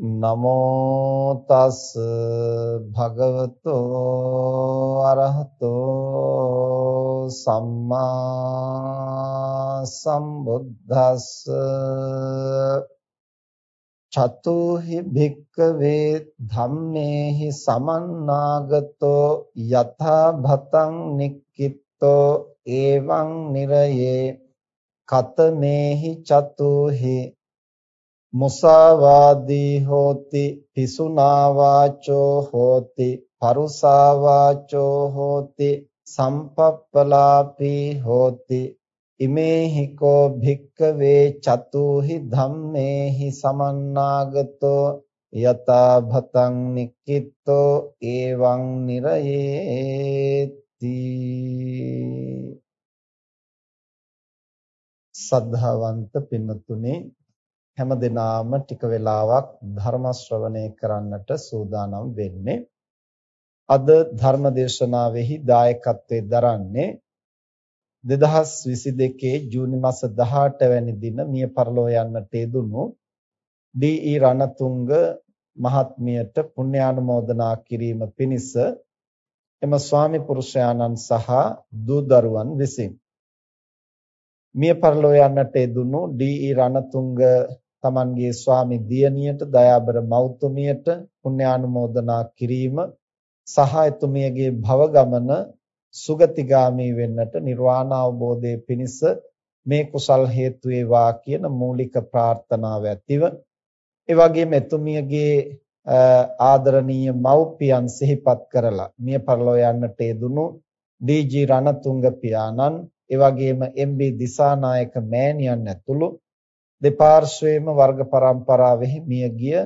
නමෝ තස් භගවතෝ අරහතෝ සම්මා සම්බුද්දස්ස චතුහි භික්කවේ ධම්මේහි සමන්නාගතෝ යථා භතං නික්කිට්තෝ එවං නිරයේ කතමේහි චතුහි මුසාවාදී හෝති පිසුනා වාචෝ හෝති පරුසා වාචෝ හෝති සම්පප්පලාපී හෝති. ඉමේහි කෝ භික්කවේ චතුහි ධම්මේහි සමන්නාගතෝ යතා භතං නික්කිට්තෝ එවං නිරයේති. සද්ධාවන්ත පින්නතුනේ හැම දිනාම ටික වෙලාවක් ධර්ම ශ්‍රවණය කරන්නට සූදානම් වෙන්නේ අද ධර්ම දේශනාවෙහි දායකත්වයෙන් දරන්නේ 2022 ජූනි මාස 18 වැනි දින මිය පරලෝ යන්නට යෙදුණු ඩී.ඊ. රණතුංග මහත්මියට පුණ්‍යානුමෝදනා කිරීම පිණිස එම ස්වාමි පුරුෂයාණන් සහ දූ දරුවන් විසින් මිය පරලෝ යන්නට යෙදුණු ඩී.ඊ. රණතුංග තමන්ගේ ස්වාමි දියණියට දයාබර මෞතුමියට පුණ්‍යානුමෝදනා කිරීම සහ එතුමියගේ භව ගමන සුගතිගාමී වෙන්නට නිර්වාණ අවබෝධයේ පිණිස මේ කුසල් හේතු වේවා කියන මූලික ප්‍රාර්ථනාව ඇතිව ඒ වගේම එතුමියගේ ආදරණීය මව්පියන් සිහිපත් කරලා මිය පරලෝ යන්නට යෙදුණු ඩී.ජී. රණතුංග පියාණන් ඒ වගේම එම්.බී. දිසානායක මෑණියන් ඇතුළු දෙපාර්ශ්වයේම වර්ග પરම්පරාවෙහි මියගිය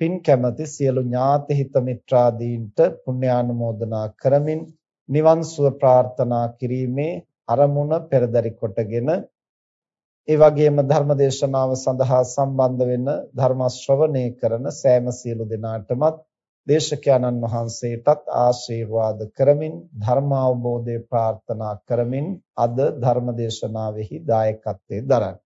පින් කැමැති සියලු ඥාති හිත මිත්‍රාදීන්ට පුණ්‍යානුමෝදනා කරමින් නිවන් සුව ප්‍රාර්ථනා කිරීමේ අරමුණ පෙරදරි කොටගෙන ඒ වගේම ධර්ම දේශනාව සඳහා සම්බන්ධ වෙන ධර්ම ශ්‍රවණය කරන සෑම සියලු දෙනාටමත් දේශකයන්න් වහන්සේටත් ආශිර්වාද කරමින් ධර්ම අවබෝධය ප්‍රාර්ථනා කරමින් අද ධර්ම දේශනාවෙහි දායකත්වයේ දරන්නේ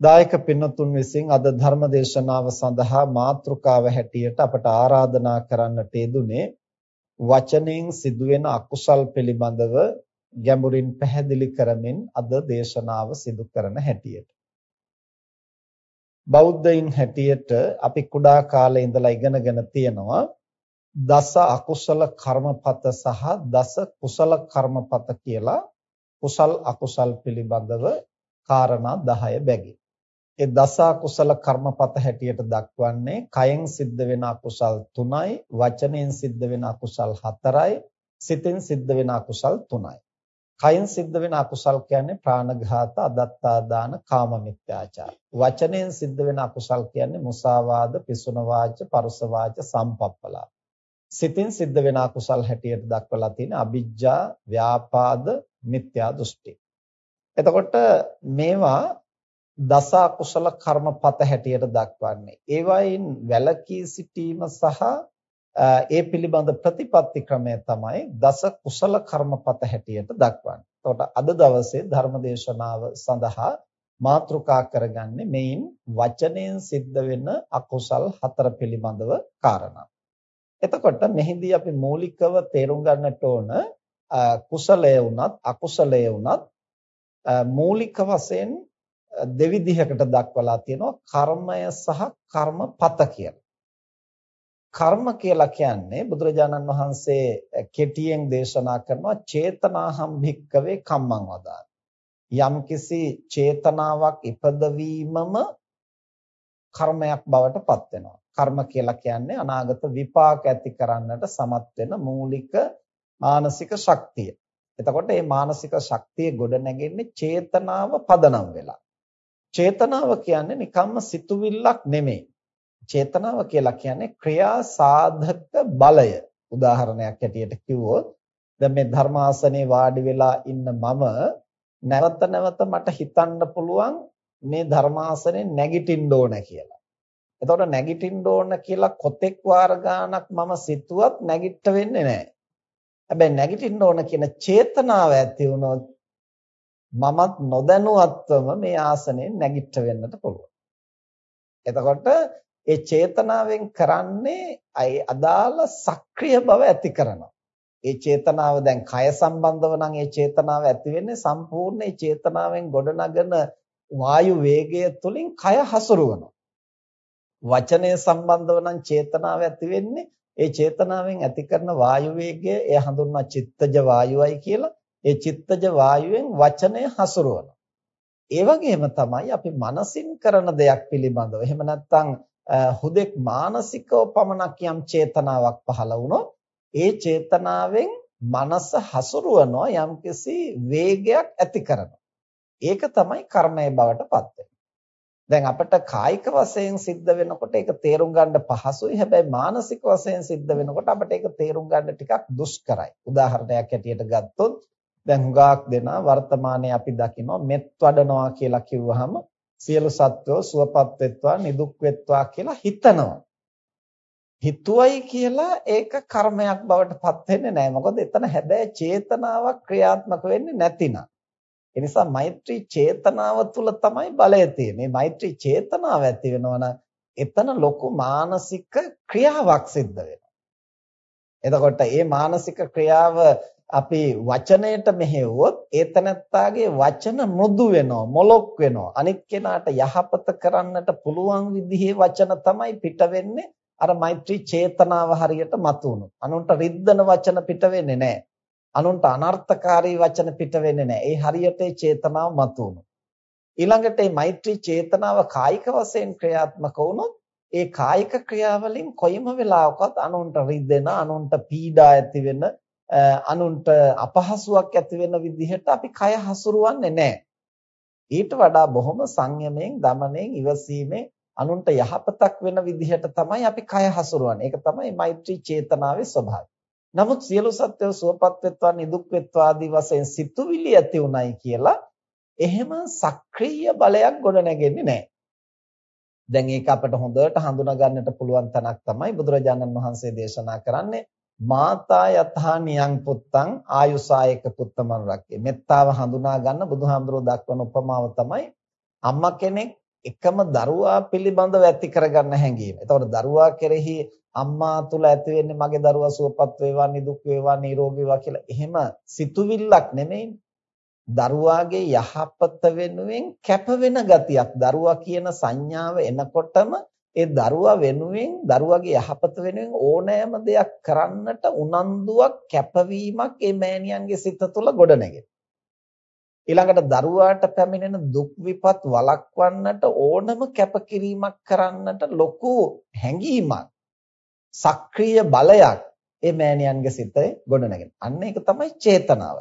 දායක පින්නතුන් විසින් අද ධර්ම දේශනාව සඳහා මාතෘකාව හැටියට අපට ආරාධනා කරන්නට යෙදුනේ වචනෙන් සිදුවෙන අකුසල් පිළිබඳව ගැඹුරින් පැහැදිලි කරමින් අද දේශනාව සිදු කරන හැටියට. බෞද්ධයින් හැටියට අපි කුඩා කාලේ ඉඳලා ඉගෙනගෙන තියෙනවා දස අකුසල කර්මපත සහ දස කුසල කර්මපත කියලා කුසල් අකුසල් පිළිබඳව කාරණා 10 බැගින්. ඒ දස අකුසල කර්මපත හැටියට දක්වන්නේ කයෙන් සිද්ධ වෙන අකුසල් 3යි වචනයෙන් සිද්ධ වෙන අකුසල් 4යි සිතෙන් සිද්ධ වෙන අකුසල් 3යි කයෙන් සිද්ධ වෙන අකුසල් කියන්නේ ප්‍රාණඝාත අදත්තා දාන කාම මිත්‍යාචාර වචනයෙන් සිද්ධ වෙන අකුසල් කියන්නේ මුසාවාද පිසුන වාච පරුස වාච සම්පප්පලා. සිතින් සිද්ධ වෙන අකුසල් හැටියට දක්වලා තියෙන අ비ජ්ජා ව්‍යාපාද මිත්‍යා දෘෂ්ටි. එතකොට මේවා දස අකුසල කර්මපත හැටියට දක්වන්නේ. ඒවයින් වැළකී සිටීම සහ ඒ පිළිබඳ ප්‍රතිපත්ති ක්‍රමය තමයි දස කුසල කර්මපත හැටියට දක්වන්නේ. එතකොට අද දවසේ ධර්මදේශනාව සඳහා මාතෘකා කරගන්නේ මෙයින් වචනයෙන් සිද්ධ වෙන අකුසල් හතර පිළිබඳව කාරණා. එතකොට මෙහිදී අපි මූලිකව තේරුම් ගන්නට ඕන කුසලය වුණත් අකුසලය වුණත් මූලික වශයෙන් දෙවිධයකට දක්වලා තියෙනවා කර්මය සහ කර්මපත කියලා. කර්ම කියලා කියන්නේ බුදුරජාණන් වහන්සේ කෙටියෙන් දේශනා කරනවා චේතනාහම් භික්කවේ කම්මං වදාන. යම්කිසි චේතනාවක් ඉපදවීමම කර්මයක් බවට පත් වෙනවා. කර්ම කියලා කියන්නේ අනාගත විපාක ඇති කරන්නට සමත් වෙන මූලික මානසික ශක්තිය. එතකොට මේ මානසික ශක්තිය ගොඩ නැගෙන්නේ චේතනාව පදනම් වෙලා. චේතනාව කියන්නේ නිකම්ම සිතුවිල්ලක් නෙමෙයි. චේතනාව කියලා කියන්නේ ක්‍රියා සාධක බලය. උදාහරණයක් ඇටියට කිව්වොත් දැන් මේ ධර්මාසනේ වාඩි වෙලා ඉන්න මම නැවත නැවත මට හිතන්න පුළුවන් මේ ධර්මාසනේ නැගිටින්න ඕන කියලා. එතකොට නැගිටින්න ඕන කියලා කොතෙක් වාර ගාණක් මම සිතුවත් නැගිට වෙන්නේ නැහැ. හැබැයි නැගිටින්න ඕන කියන චේතනාව ඇති වුණොත් මමත් නොදැනුවත්වම මේ ආසනයෙන් නැගිට වෙන්නට පුළුවන්. එතකොට ඒ චේතනාවෙන් කරන්නේ අයි අදාළ සක්‍රීය බව ඇති කරනවා. ඒ චේතනාව දැන් කය සම්බන්ධව නම් ඒ චේතනාව ඇති වෙන්නේ සම්පූර්ණ ඒ චේතනාවෙන් ගොඩනගන වායු වේගය තුලින් කය හසුරවනවා. වචනය සම්බන්ධව නම් චේතනාව ඇති වෙන්නේ ඒ චේතනාවෙන් ඇති කරන වායු වේගය එය හඳුන්වන චිත්තජ වායුවයි කියලා. ඒ චිත්තජ වායුවෙන් වචනය හසුරවනවා. ඒ වගේම තමයි අපි මනසින් කරන දෙයක් පිළිබඳව. එහෙම නැත්නම් හුදෙක් මානසිකව පමණක් යම් චේතනාවක් පහළ වුණොත් ඒ චේතනාවෙන් මනස හසුරුවනවා යම්කිසි වේගයක් ඇති කරනවා. ඒක තමයි කර්මය බවට පත් දැන් අපිට කායික වශයෙන් සිද්ධ වෙනකොට ඒක තේරුම් ගන්න පහසුයි. හැබැයි මානසික වශයෙන් සිද්ධ වෙනකොට අපිට ඒක තේරුම් ගන්න ටිකක් දුෂ්කරයි. උදාහරණයක් ඇටියට ගත්තොත් දැන් හුඟක් දෙනා වර්තමානයේ අපි දකිනවා මෙත් වඩනවා කියලා කිව්වහම සියලු සත්වෝ සුවපත් වෙත්වා නිදුක් වෙත්වා කියලා හිතනවා. හිතුවයි කියලා ඒක කර්මයක් බවට පත් වෙන්නේ නැහැ. මොකද එතන හැබැයි චේතනාවක් ක්‍රියාත්මක වෙන්නේ නැතිනම්. ඒ නිසා මෛත්‍රී චේතනාව තුල තමයි බලය තියෙන්නේ. මේ මෛත්‍රී චේතනාව ඇති වෙනවා එතන ලොකු මානසික ක්‍රියාවක් සිද්ධ වෙනවා. එතකොට මේ මානසික ක්‍රියාව අපි වචනයට මෙහෙවුවොත් ඒතනත්තාගේ වචන මෘදු වෙනවා මොලොක් වෙනවා අනිත් කෙනාට යහපත කරන්නට පුළුවන් විදිහේ වචන තමයි පිට වෙන්නේ අර මෛත්‍රී චේතනාව හරියට මතුවුණොත් අනුන්ට රිද්දන වචන පිට වෙන්නේ නැහැ අනුන්ට අනර්ථකාරී වචන පිට වෙන්නේ නැහැ. ඒ හරියට ඒ චේතනාව මතුවුණු. ඊළඟට මේ මෛත්‍රී චේතනාව කායික වශයෙන් ක්‍රියාත්මක වුණොත් ඒ කායික ක්‍රියාවලින් කොයිම වෙලාවකවත් අනුන්ට රිදෙන, අනුන්ට පීඩා ඇති වෙන, අනුන්ට අපහසුාවක් ඇති වෙන විදිහට අපි කය හසුරුවන්නේ නැහැ. ඊට වඩා බොහොම සංයමයෙන්, දමණයෙන්, ඉවසීමෙන් අනුන්ට යහපතක් වෙන විදිහට තමයි අපි කය හසුරුවන්නේ. ඒක තමයි මෛත්‍රී චේතනාවේ ස්වභාවය. නමුත් සියලු සත්වයෝ සුවපත් වෙත්වා නිදුක් වෙත්වා ආදී වශයෙන් සිතුවිලි ඇති උනායි කියලා එහෙම සක්‍රීය බලයක් ගොඩ නැගෙන්නේ නැහැ. දැන් ඒක අපිට හොඳට හඳුනා ගන්නට පුළුවන් තැනක් තමයි බුදුරජාණන් වහන්සේ දේශනා කරන්නේ මාතා යථා නියං පුත්තං ආයුසායක පුත්තමන් රක්කේ. මෙත්තාව හඳුනා ගන්න බුදුහාමුදුරුවෝ දක්වන උපමාව තමයි අම්මා කෙනෙක් එකම දරුවා පිළිබඳව ඇති කරගන්න හැඟීම. එතකොට දරුවා කෙරෙහි අම්මා තුල ඇති වෙන්නේ මගේ දරුවා සුවපත් වේවා නිදුක් වේවා නිරෝගී වේවා කියලා එහෙම සිතුවිල්ලක් නෙමෙයි. දරුවාගේ යහපත වෙනුවෙන් කැප වෙන ගතියක් දරුවා කියන සංඥාව එනකොටම ඒ දරුවා වෙනුවෙන් දරුවාගේ යහපත වෙනුවෙන් ඕනෑම දෙයක් කරන්නට උනන්දුවක් කැපවීමක් ඒ මෑණියන්ගේ සිත තුළ ගොඩනැගෙනවා. ඊළඟට දරුවාට පැමිණෙන දුක් විපත් වළක්වන්නට ඕනම කැපකිරීමක් කරන්නට ලොකු හැඟීමක් සක්‍රීය බලයක් ඒ මෑණියන්ගේ සිතේ ගොඩනගෙන. අන්න ඒක තමයි චේතනාව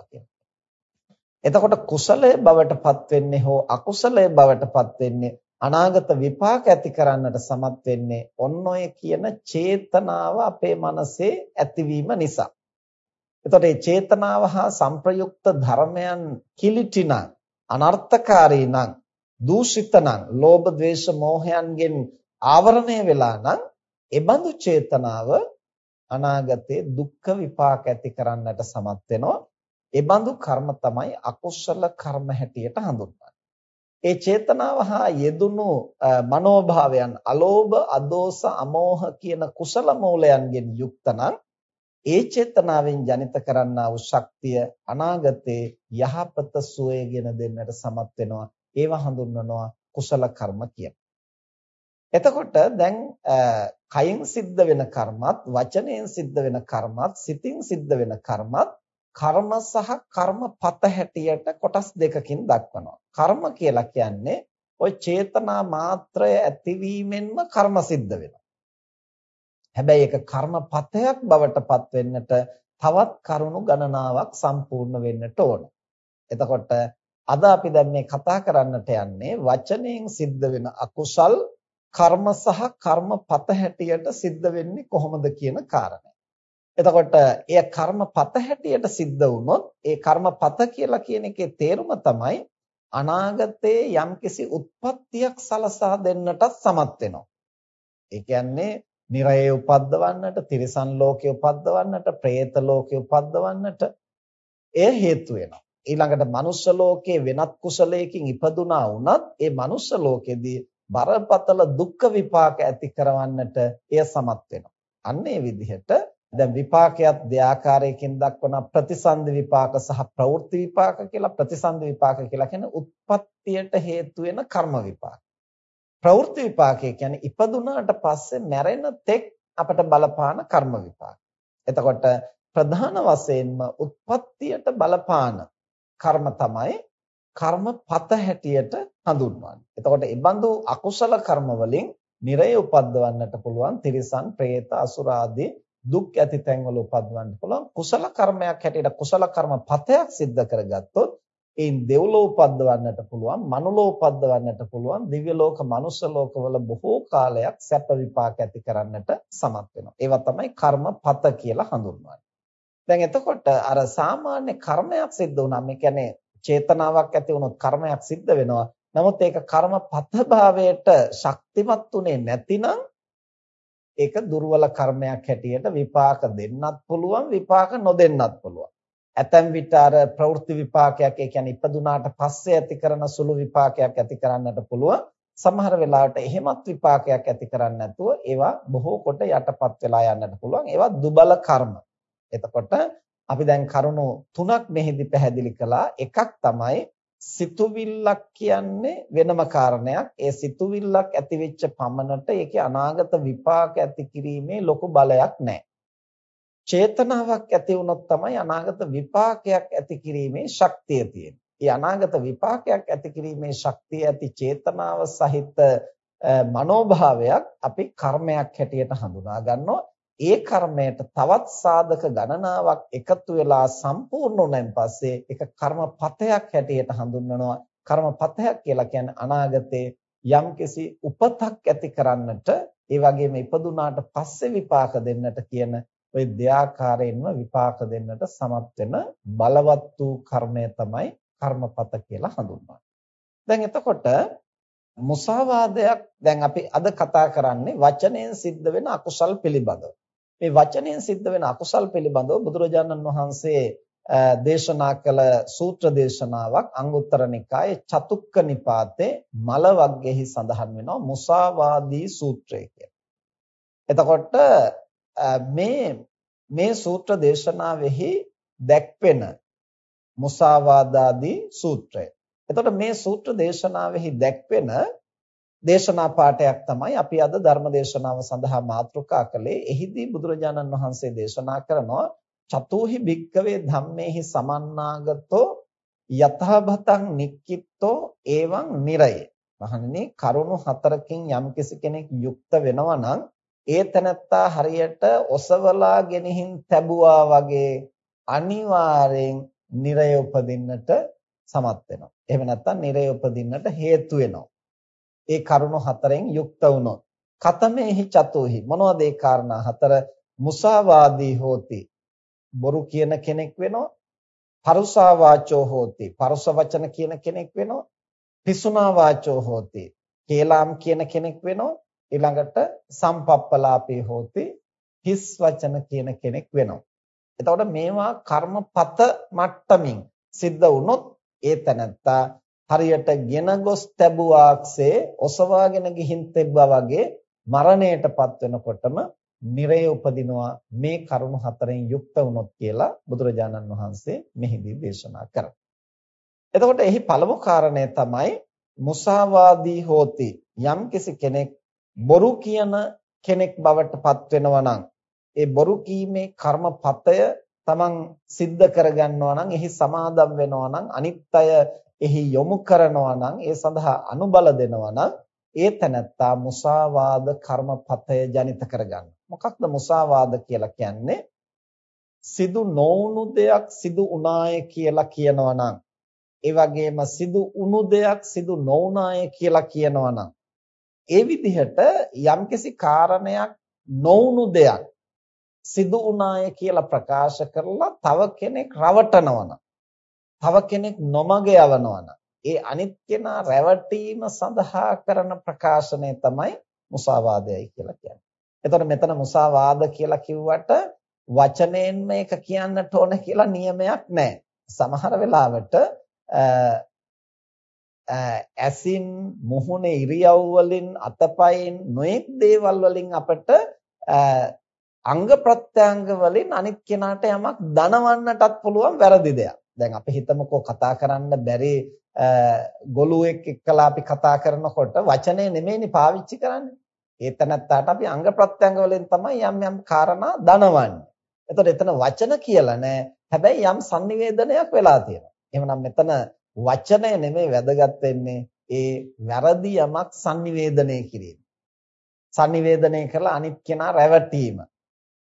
එතකොට කුසලයේ බවටපත් වෙන්නේ හෝ අකුසලයේ බවටපත් වෙන්නේ අනාගත විපාක ඇති කරන්නට සමත් වෙන්නේ ඔන්න ඔය කියන චේතනාව අපේ මනසේ ඇතිවීම නිසා. එතකොට මේ චේතනාව හා සංප්‍රයුක්ත ධර්මයන් කිලිටිනම් අනර්ථකාරී නම් දූෂිත නම් ලෝභ ද්වේෂ මෝහයන්ගෙන් ආවරණය වෙලා නම් එබඳු චේතනාව අනාගතයේ දුක්ඛ විපාක ඇති කරන්නට සමත් වෙනවා. එබඳු කර්ම තමයි අකුසල කර්ම හැටියට හඳුන්වන්නේ. ඒ චේතනාව හා යෙදුණු මනෝභාවයන් අලෝභ, අදෝස, අමෝහ කියන කුසල මූලයන්ගෙන් යුක්ත නම් ඒ චේතනාවෙන් ජනිත කරන්නා වූ ශක්තිය අනාගතේ යහපත සුවයගෙන දෙන්නට සමත් වෙනවා. ඒවා හඳුන්වනවා කුසල කර්ම කියලා. එතකොට දැන් කයින් සිද්ධ වෙන කර්මත් වචනයෙන් සිද්ධ වෙන කර්මත් සිතින් සිද්ධ වෙන කර්මත් කර්ම සහ කර්මපත හැටියට කොටස් දෙකකින් දක්වනවා. කර්ම කියලා කියන්නේ ওই චේතනා මාත්‍රය ඇතිවීමෙන්ම කර්ම සිද්ධ වෙනවා. හැබැයි ඒක කර්මපතයක් බවට පත් වෙන්නට තවත් කරුණු ගණනාවක් සම්පූර්ණ වෙන්නට ඕන. එතකොට අද අපි දැන් මේ කතා කරන්නට යන්නේ වචනයෙන් සිද්ධ වෙන අකුසල් කර්ම සහ කර්මපත හැටියට සිද්ධ වෙන්නේ කොහොමද කියන කාරණය. එතකොට එය කර්මපත හැටියට සිද්ධ වුණොත් ඒ කර්මපත කියලා කියන එකේ තේරුම තමයි අනාගතයේ යම්කිසි උත්පත්තියක් සලසා දෙන්නටත් සමත් වෙනවා. ඒ කියන්නේ නිරයේ උපද්දවන්නට, තිරිසන් ලෝකේ උපද්දවන්නට, പ്രേත ලෝකේ උපද්දවන්නට එය හේතු වෙනවා. ඊළඟට මනුස්ස ලෝකේ වෙනත් කුසලයකින් ඉපදුනා වුණත් ඒ මනුස්ස ලෝකෙදී බරපතල දුක්ඛ විපාක ඇති කරවන්නට එය සමත් වෙනවා. අන්න ඒ විදිහට දැන් විපාකයක් දෙආකාරයකින් දක්වන ප්‍රතිසන්දි විපාක සහ ප්‍රවෘත්ති විපාක කියලා ප්‍රතිසන්දි විපාක කියලා කියන්නේ උත්පත්තියට හේතු වෙන කර්ම විපාක. ප්‍රවෘත්ති විපාකය කියන්නේ ඉපදුනාට පස්සේ මැරෙන තෙක් අපට බලපාන කර්ම විපාක. එතකොට ප්‍රධාන වශයෙන්ම උත්පත්තියට බලපාන කර්ම තමයි කර්මපත හැටියට හඳුන්වන්නේ. එතකොට ඒ බඳු අකුසල කර්ම වලින් නිරය උපද්දවන්නට පුළුවන් තිරිසන්, പ്രേත, අසුර ආදී දුක් ඇති තැන්වල උපද්දවන්න පුළුවන්. කුසල කර්මයක් හැටියට කුසල කර්ම පතයක් සිද්ධ කරගත්තොත් ඒන් දෙව්ලෝ උපද්දවන්නට පුළුවන්, මනුලෝ උපද්දවන්නට පුළුවන්, දිව්‍ය ලෝක, මනුෂ්‍ය ලෝකවල බොහෝ කාලයක් සැප විපාක ඇති කරන්නට සමත් වෙනවා. ඒවා තමයි කර්මපත කියලා හඳුන්වන්නේ. දැන් එතකොට අර සාමාන්‍ය කර්මයක් සිද්ධ වුණාම ඒ කියන්නේ චේතනාවක් ඇති වුණොත් කර්මයක් සිද්ධ වෙනවා. නමුත් ඒක කර්මපත භාවයට ශක්තිමත් උනේ නැතිනම් ඒක දුර්වල කර්මයක් හැටියට විපාක දෙන්නත් පුළුවන් විපාක නොදෙන්නත් පුළුවන්. ඇතැම් විට අර ප්‍රවෘත්ති විපාකයක් ඒ කියන්නේ ඉපදුනාට පස්සේ ඇති කරන සුළු විපාකයක් ඇති කරන්නට පුළුවන්. සමහර වෙලාවට එහෙමත් විපාකයක් ඇති කරන්නේ නැතුව ඒවා බොහෝ කොට යටපත් වෙලා යන්නට පුළුවන්. ඒවා දුබල කර්ම. එතකොට අපි දැන් කරුණු තුනක් මෙහිදී පැහැදිලි කළා. එකක් තමයි සිතුවිල්ලක් කියන්නේ වෙනම කාරණයක්. ඒ සිතුවිල්ලක් ඇති වෙච්ච පමණට ඒකේ අනාගත විපාක ඇති කිරීමේ ලොකු බලයක් නැහැ. චේතනාවක් ඇති වුණොත් තමයි අනාගත විපාකයක් ඇති කිරීමේ ශක්තිය තියෙන්නේ. ඒ අනාගත විපාකයක් ඇති කිරීමේ ශක්තිය ඇති චේතනාව සහිත මනෝභාවයක් අපි කර්මයක් හැටියට හඳුනා ගන්නවා. ඒ කර්මයට තවත් සාධක ගණනාවක් එකතු වෙලා සම්පූර්ණ වුණාන් පස්සේ ඒක කර්මපතයක් හැටියට හඳුන්වනවා කර්මපතයක් කියලා කියන්නේ අනාගතේ යම්කිසි උපතක් ඇති කරන්නට ඒ වගේම ඉපදුනාට පස්සේ විපාක දෙන්නට කියන ওই දෙආකාරයෙන්ම විපාක දෙන්නට සමත් වෙන බලවත් වූ කර්මය තමයි කර්මපත කියලා හඳුන්වන්නේ. දැන් එතකොට මුසාවාදයක් දැන් අපි අද කතා කරන්නේ වචනයෙන් සිද්ධ වෙන අකුසල් පිළිබඳව. මේ වචනයෙන් සිද්ධ වෙන අකුසල් පිළිබඳව බුදුරජාණන් වහන්සේ දේශනා කළ සූත්‍ර දේශනාවක් අංගුත්තර නිකායේ චතුක්ක නිපාතේ මල වග්ගෙහි සඳහන් වෙනවා මුසාවාදී සූත්‍රය කියලා. එතකොට මේ මේ සූත්‍ර දේශනාවෙහි දැක්වෙන මුසාවාදාදී සූත්‍රය. එතකොට මේ සූත්‍ර දේශනාවෙහි දැක්වෙන දේශනා පාඩයක් තමයි අපි අද ධර්ම දේශනාව සඳහා මාතෘකා කළේ. එහිදී බුදුරජාණන් වහන්සේ දේශනා කරනවා චතුහි භික්කවේ ධම්මේහි සමන්නාගතෝ යතහබතං නික්කිට්තෝ එවං නිරය. මහණෙනි කරුණු හතරකින් යම්කිසි කෙනෙක් යුක්ත වෙනවා නම් ඒ තනත්තා හරියට ඔසවලා ගෙනihin තැබුවා වගේ අනිවාර්යෙන් නිරය උපදින්නට සමත් වෙනවා. එහෙම නැත්නම් නිරය උපදින්නට හේතු වෙනවා. ඒ කරුණු හතරෙන් යුක්ත වුණොත් කතමේහි චතුහි මොනවද ඒ කාරණා හතර මුසාවාදී හෝති බොරු කියන කෙනෙක් වෙනවා පරුසා වාචෝ හෝති පරුස වචන කියන කෙනෙක් වෙනවා පිසුනා වාචෝ හෝති. කේලාම් කියන කෙනෙක් වෙනවා. ඊළඟට සම්පප්පලාපේ හෝති. හිස් වචන කියන කෙනෙක් වෙනවා. එතකොට මේවා කර්මපත මට්ටමින් සිද්ධ වුණොත් ඒ තැනත්තා හරියට ගෙන ගොස් තැබුවාක්සේ ඔසවාගෙන ගිහින් තෙබ්බා වගේ මරණයටපත් වෙනකොටම නිරය උපදිනවා මේ කරුණු හතරෙන් යුක්ත වුණොත් කියලා බුදුරජාණන් වහන්සේ මෙහිදී දේශනා කරා. එතකොට එහි පළමු කාරණය තමයි මුසාවාදී හෝති යම්කිසි කෙනෙක් බොරු කියන කෙනෙක් බවට පත් වෙනවා නම් ඒ බොරු කීමේ කර්මපතය තමන් සිද්ධ කරගන්නවා නම් එහි සමාදම් වෙනවා නම් අනිත් අය එහි යොමු කරනවා නම් ඒ සඳහා අනුබල දෙනවා නම් ඒ තැනත්තා මුසාවාද කර්මපතය ජනිත කරගන්න. මොකක්ද මුසාවාද කියලා කියන්නේ? සිදු නොවුණු දෙයක් සිදු උනාය කියලා කියනවා නම් ඒ වගේම සිදු උණු දෙයක් සිදු නොවුනාය කියලා කියනවා නම් ඒ විදිහට යම්කිසි කාරණයක් නොවුණු දෙයක් සිදු වුණාය කියලා ප්‍රකාශ කරලා තව කෙනෙක් රවටනවනම් තව කෙනෙක් නොමග යවනවනම් ඒ අනිත් කෙනා රැවටීම සඳහා කරන ප්‍රකාශනය තමයි මුසාවාදයයි කියලා කියන්නේ. එතකොට මෙතන මුසාවාද කියලා කිව්වට වචනයෙන් මේක කියන්නට ඕන කියලා නියමයක් නැහැ. සමහර වෙලාවට ඇසින් මුහුණේ ඉරියව් වලින් අතපයින් නොඑක් දේවල් වලින් අපට අංග ප්‍රත්‍යංග වලින් අනිත් කෙනාට යමක් දනවන්නටත් පුළුවන් වැරදි දෙයක්. දැන් අපි හිතමුකෝ කතා කරන්න බැරි ගොළුෙක් එක්කලා අපි කතා කරනකොට වචනේ නෙමෙයිනේ පාවිච්චි කරන්නේ. ඒ තැනත්තාට අපි අංග ප්‍රත්‍යංග වලින් තමයි යම් යම් කාරණා දනවන්නේ. එතකොට එතන වචන කියලා නෑ. හැබැයි යම් sannivedanayak වෙලා තියෙනවා. එහෙමනම් මෙතන වචනය නෙමෙයි වැදගත් වෙන්නේ ඒ වැරදි යමක් sannivedanaya කිරීම. sannivedanaya කරලා අනිත් කෙනා රැවටීම.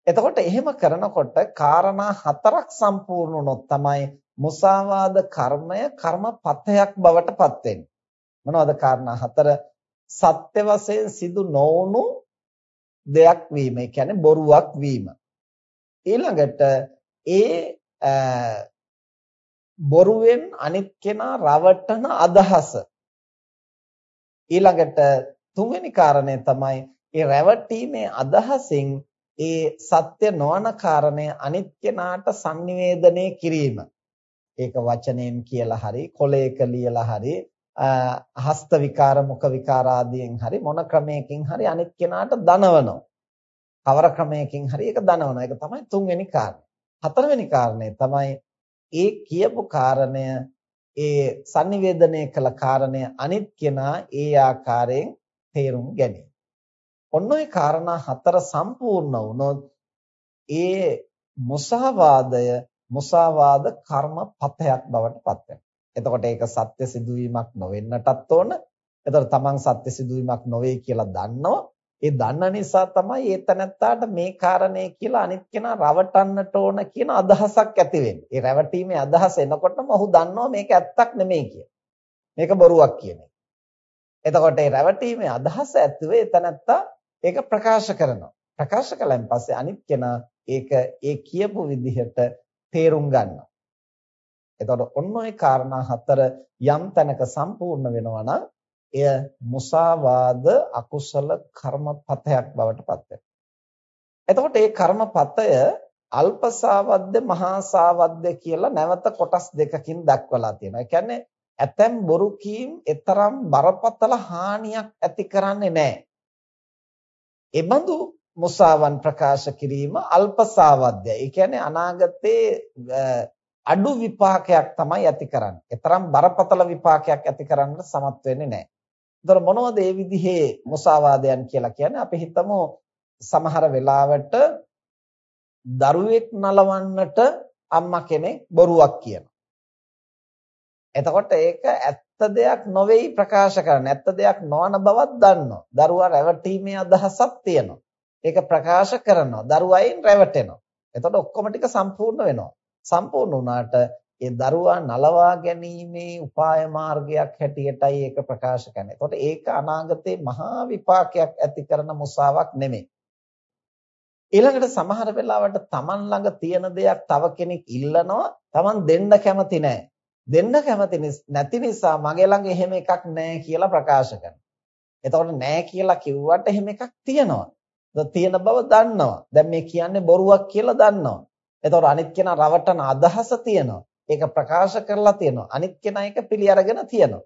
එතකොට එහෙම කරනකොට කාරණා හතරක් සම්පූර්ණ වුණොත් තමයි මුසාවාද කර්මය කර්මපතයක් බවට පත් වෙන්නේ. මොනවද කාරණා හතර? සත්‍ය වශයෙන් සිදු නොවුණු දෙයක් වීම. ඒ කියන්නේ බොරුවක් වීම. ඊළඟට ඒ බොරුවෙන් අනිත් කෙනා රවටන අදහස. ඊළඟට තුන්වෙනි කාරණය තමයි ඒ රැවටීමේ අදහසින් ඒ සත්‍ය නොවන කාරණය අනිත් කෙනාට sannivedanaya කිරීම. ඒක වචනයෙන් කියලා හරි, කොලයක ලියලා හරි, හස්ත විකාර, මුඛ විකාර ආදියෙන් හරි මොන ක්‍රමයකින් හරි අනිත් කෙනාට දනවනවා. කවර ක්‍රමයකින් හරි ඒක දනවනවා. ඒක තමයි තුන්වෙනි කාරණය. හතරවෙනි කාරණය තමයි ඒ කියපු කාරණය ඒ sannivedanaya කළ කාරණය අනිත් කෙනා ඒ ආකාරයෙන් තේරුම් ගැනීම. ඔන්න ඔය කාරණා හතර සම්පූර්ණ වුණොත් ඒ මුසාවාදය මුසාවාද කර්ම පතයක් බවට පත් වෙනවා. එතකොට ඒක සත්‍ය සිදුවීමක් නොවෙන්නටත් ඕන. එතකොට තමන් සත්‍ය සිදුවීමක් නොවේ කියලා දන්නවා. ඒ දන්න නිසා තමයි ඒ තැනත්තාට මේ කාරණේ කියලා අනිත් කෙනා රවටන්නට ඕන කියන අදහසක් ඇති වෙන්නේ. ඒ රැවටීමේ අදහස එනකොටම ඔහු දන්නවා මේක ඇත්තක් නෙමෙයි කියලා. මේක බොරුවක් කියන එක. එතකොට ඒ රැවටීමේ අදහස ඇතුවේ තැනත්තා ඒක ප්‍රකාශ කරනවා. ප්‍රකාශ කළාන් පස්සේ අනිත් කෙනා ඒක ඒ කියපු විදිහට තේරුම් ගන්නවා. එතකොට ඔන්න ඔය කාරණා හතර යම් තැනක සම්පූර්ණ වෙනවා නම් එය මුසාවාද අකුසල කර්මපතයක් බවට පත් වෙනවා. එතකොට මේ කර්මපතය අල්පසාවද්ද මහාසාවද්ද කියලා නැවත කොටස් දෙකකින් දක්වලා තියෙනවා. ඒ කියන්නේ ඇතැම් බොරු කීම් එතරම් බරපතල හානියක් ඇති කරන්නේ නැහැ. එබඳු මුසාවන් ප්‍රකාශ කිරීම අල්පසාවද්දය. ඒ කියන්නේ අනාගතේ අඩු විපාකයක් තමයි ඇති කරන්නේ. ඒතරම් බරපතල විපාකයක් ඇති කරන්න සමත් වෙන්නේ නැහැ. ඒතර මොනවද මේ විදිහේ මුසාවාදයන් කියලා කියන්නේ? අපි හිතමු සමහර වෙලාවට දරුවෙක් නලවන්නට අම්මා කෙනෙක් බොරුවක් කියනවා. එතකොට ඒක ඇත්ත දෙයක් නොවේයි ප්‍රකාශ කරන්න. ඇත්ත දෙයක් නොවන බවක් දන්නවා. දරුවා රැවටීමේ අදහසක් තියෙනවා. ඒක ප්‍රකාශ කරනවා. දරුවයින් රැවටෙනවා. එතකොට ඔක්කොම ටික සම්පූර්ණ වෙනවා. සම්පූර්ණ වුණාට ඒ දරුවා නලවා ගැනීමේ උපාය මාර්ගයක් හැටියටයි ඒක ප්‍රකාශ කරන්නේ. එතකොට ඒක අනාගතේ මහා විපාකයක් ඇති කරන මුසාවක් නෙමෙයි. ඊළඟට සමහර වෙලාවට Taman ළඟ තියෙන දෙයක් තව කෙනෙක් ඉල්ලනවා Taman දෙන්න කැමති නැහැ. දෙන්න කැමති නැති නිසා මගේ ළඟ එහෙම එකක් නැහැ කියලා ප්‍රකාශ කරනවා. එතකොට නැහැ කියලා කිව්වට එහෙම එකක් තියෙනවා. තියෙන බව දන්නවා. දැන් මේ කියන්නේ බොරුවක් කියලා දන්නවා. එතකොට අනිත් කෙනා රවටන අදහස තියෙනවා. ඒක ප්‍රකාශ කරලා තියෙනවා. අනිත් කෙනා ඒක පිළි අරගෙන තියෙනවා.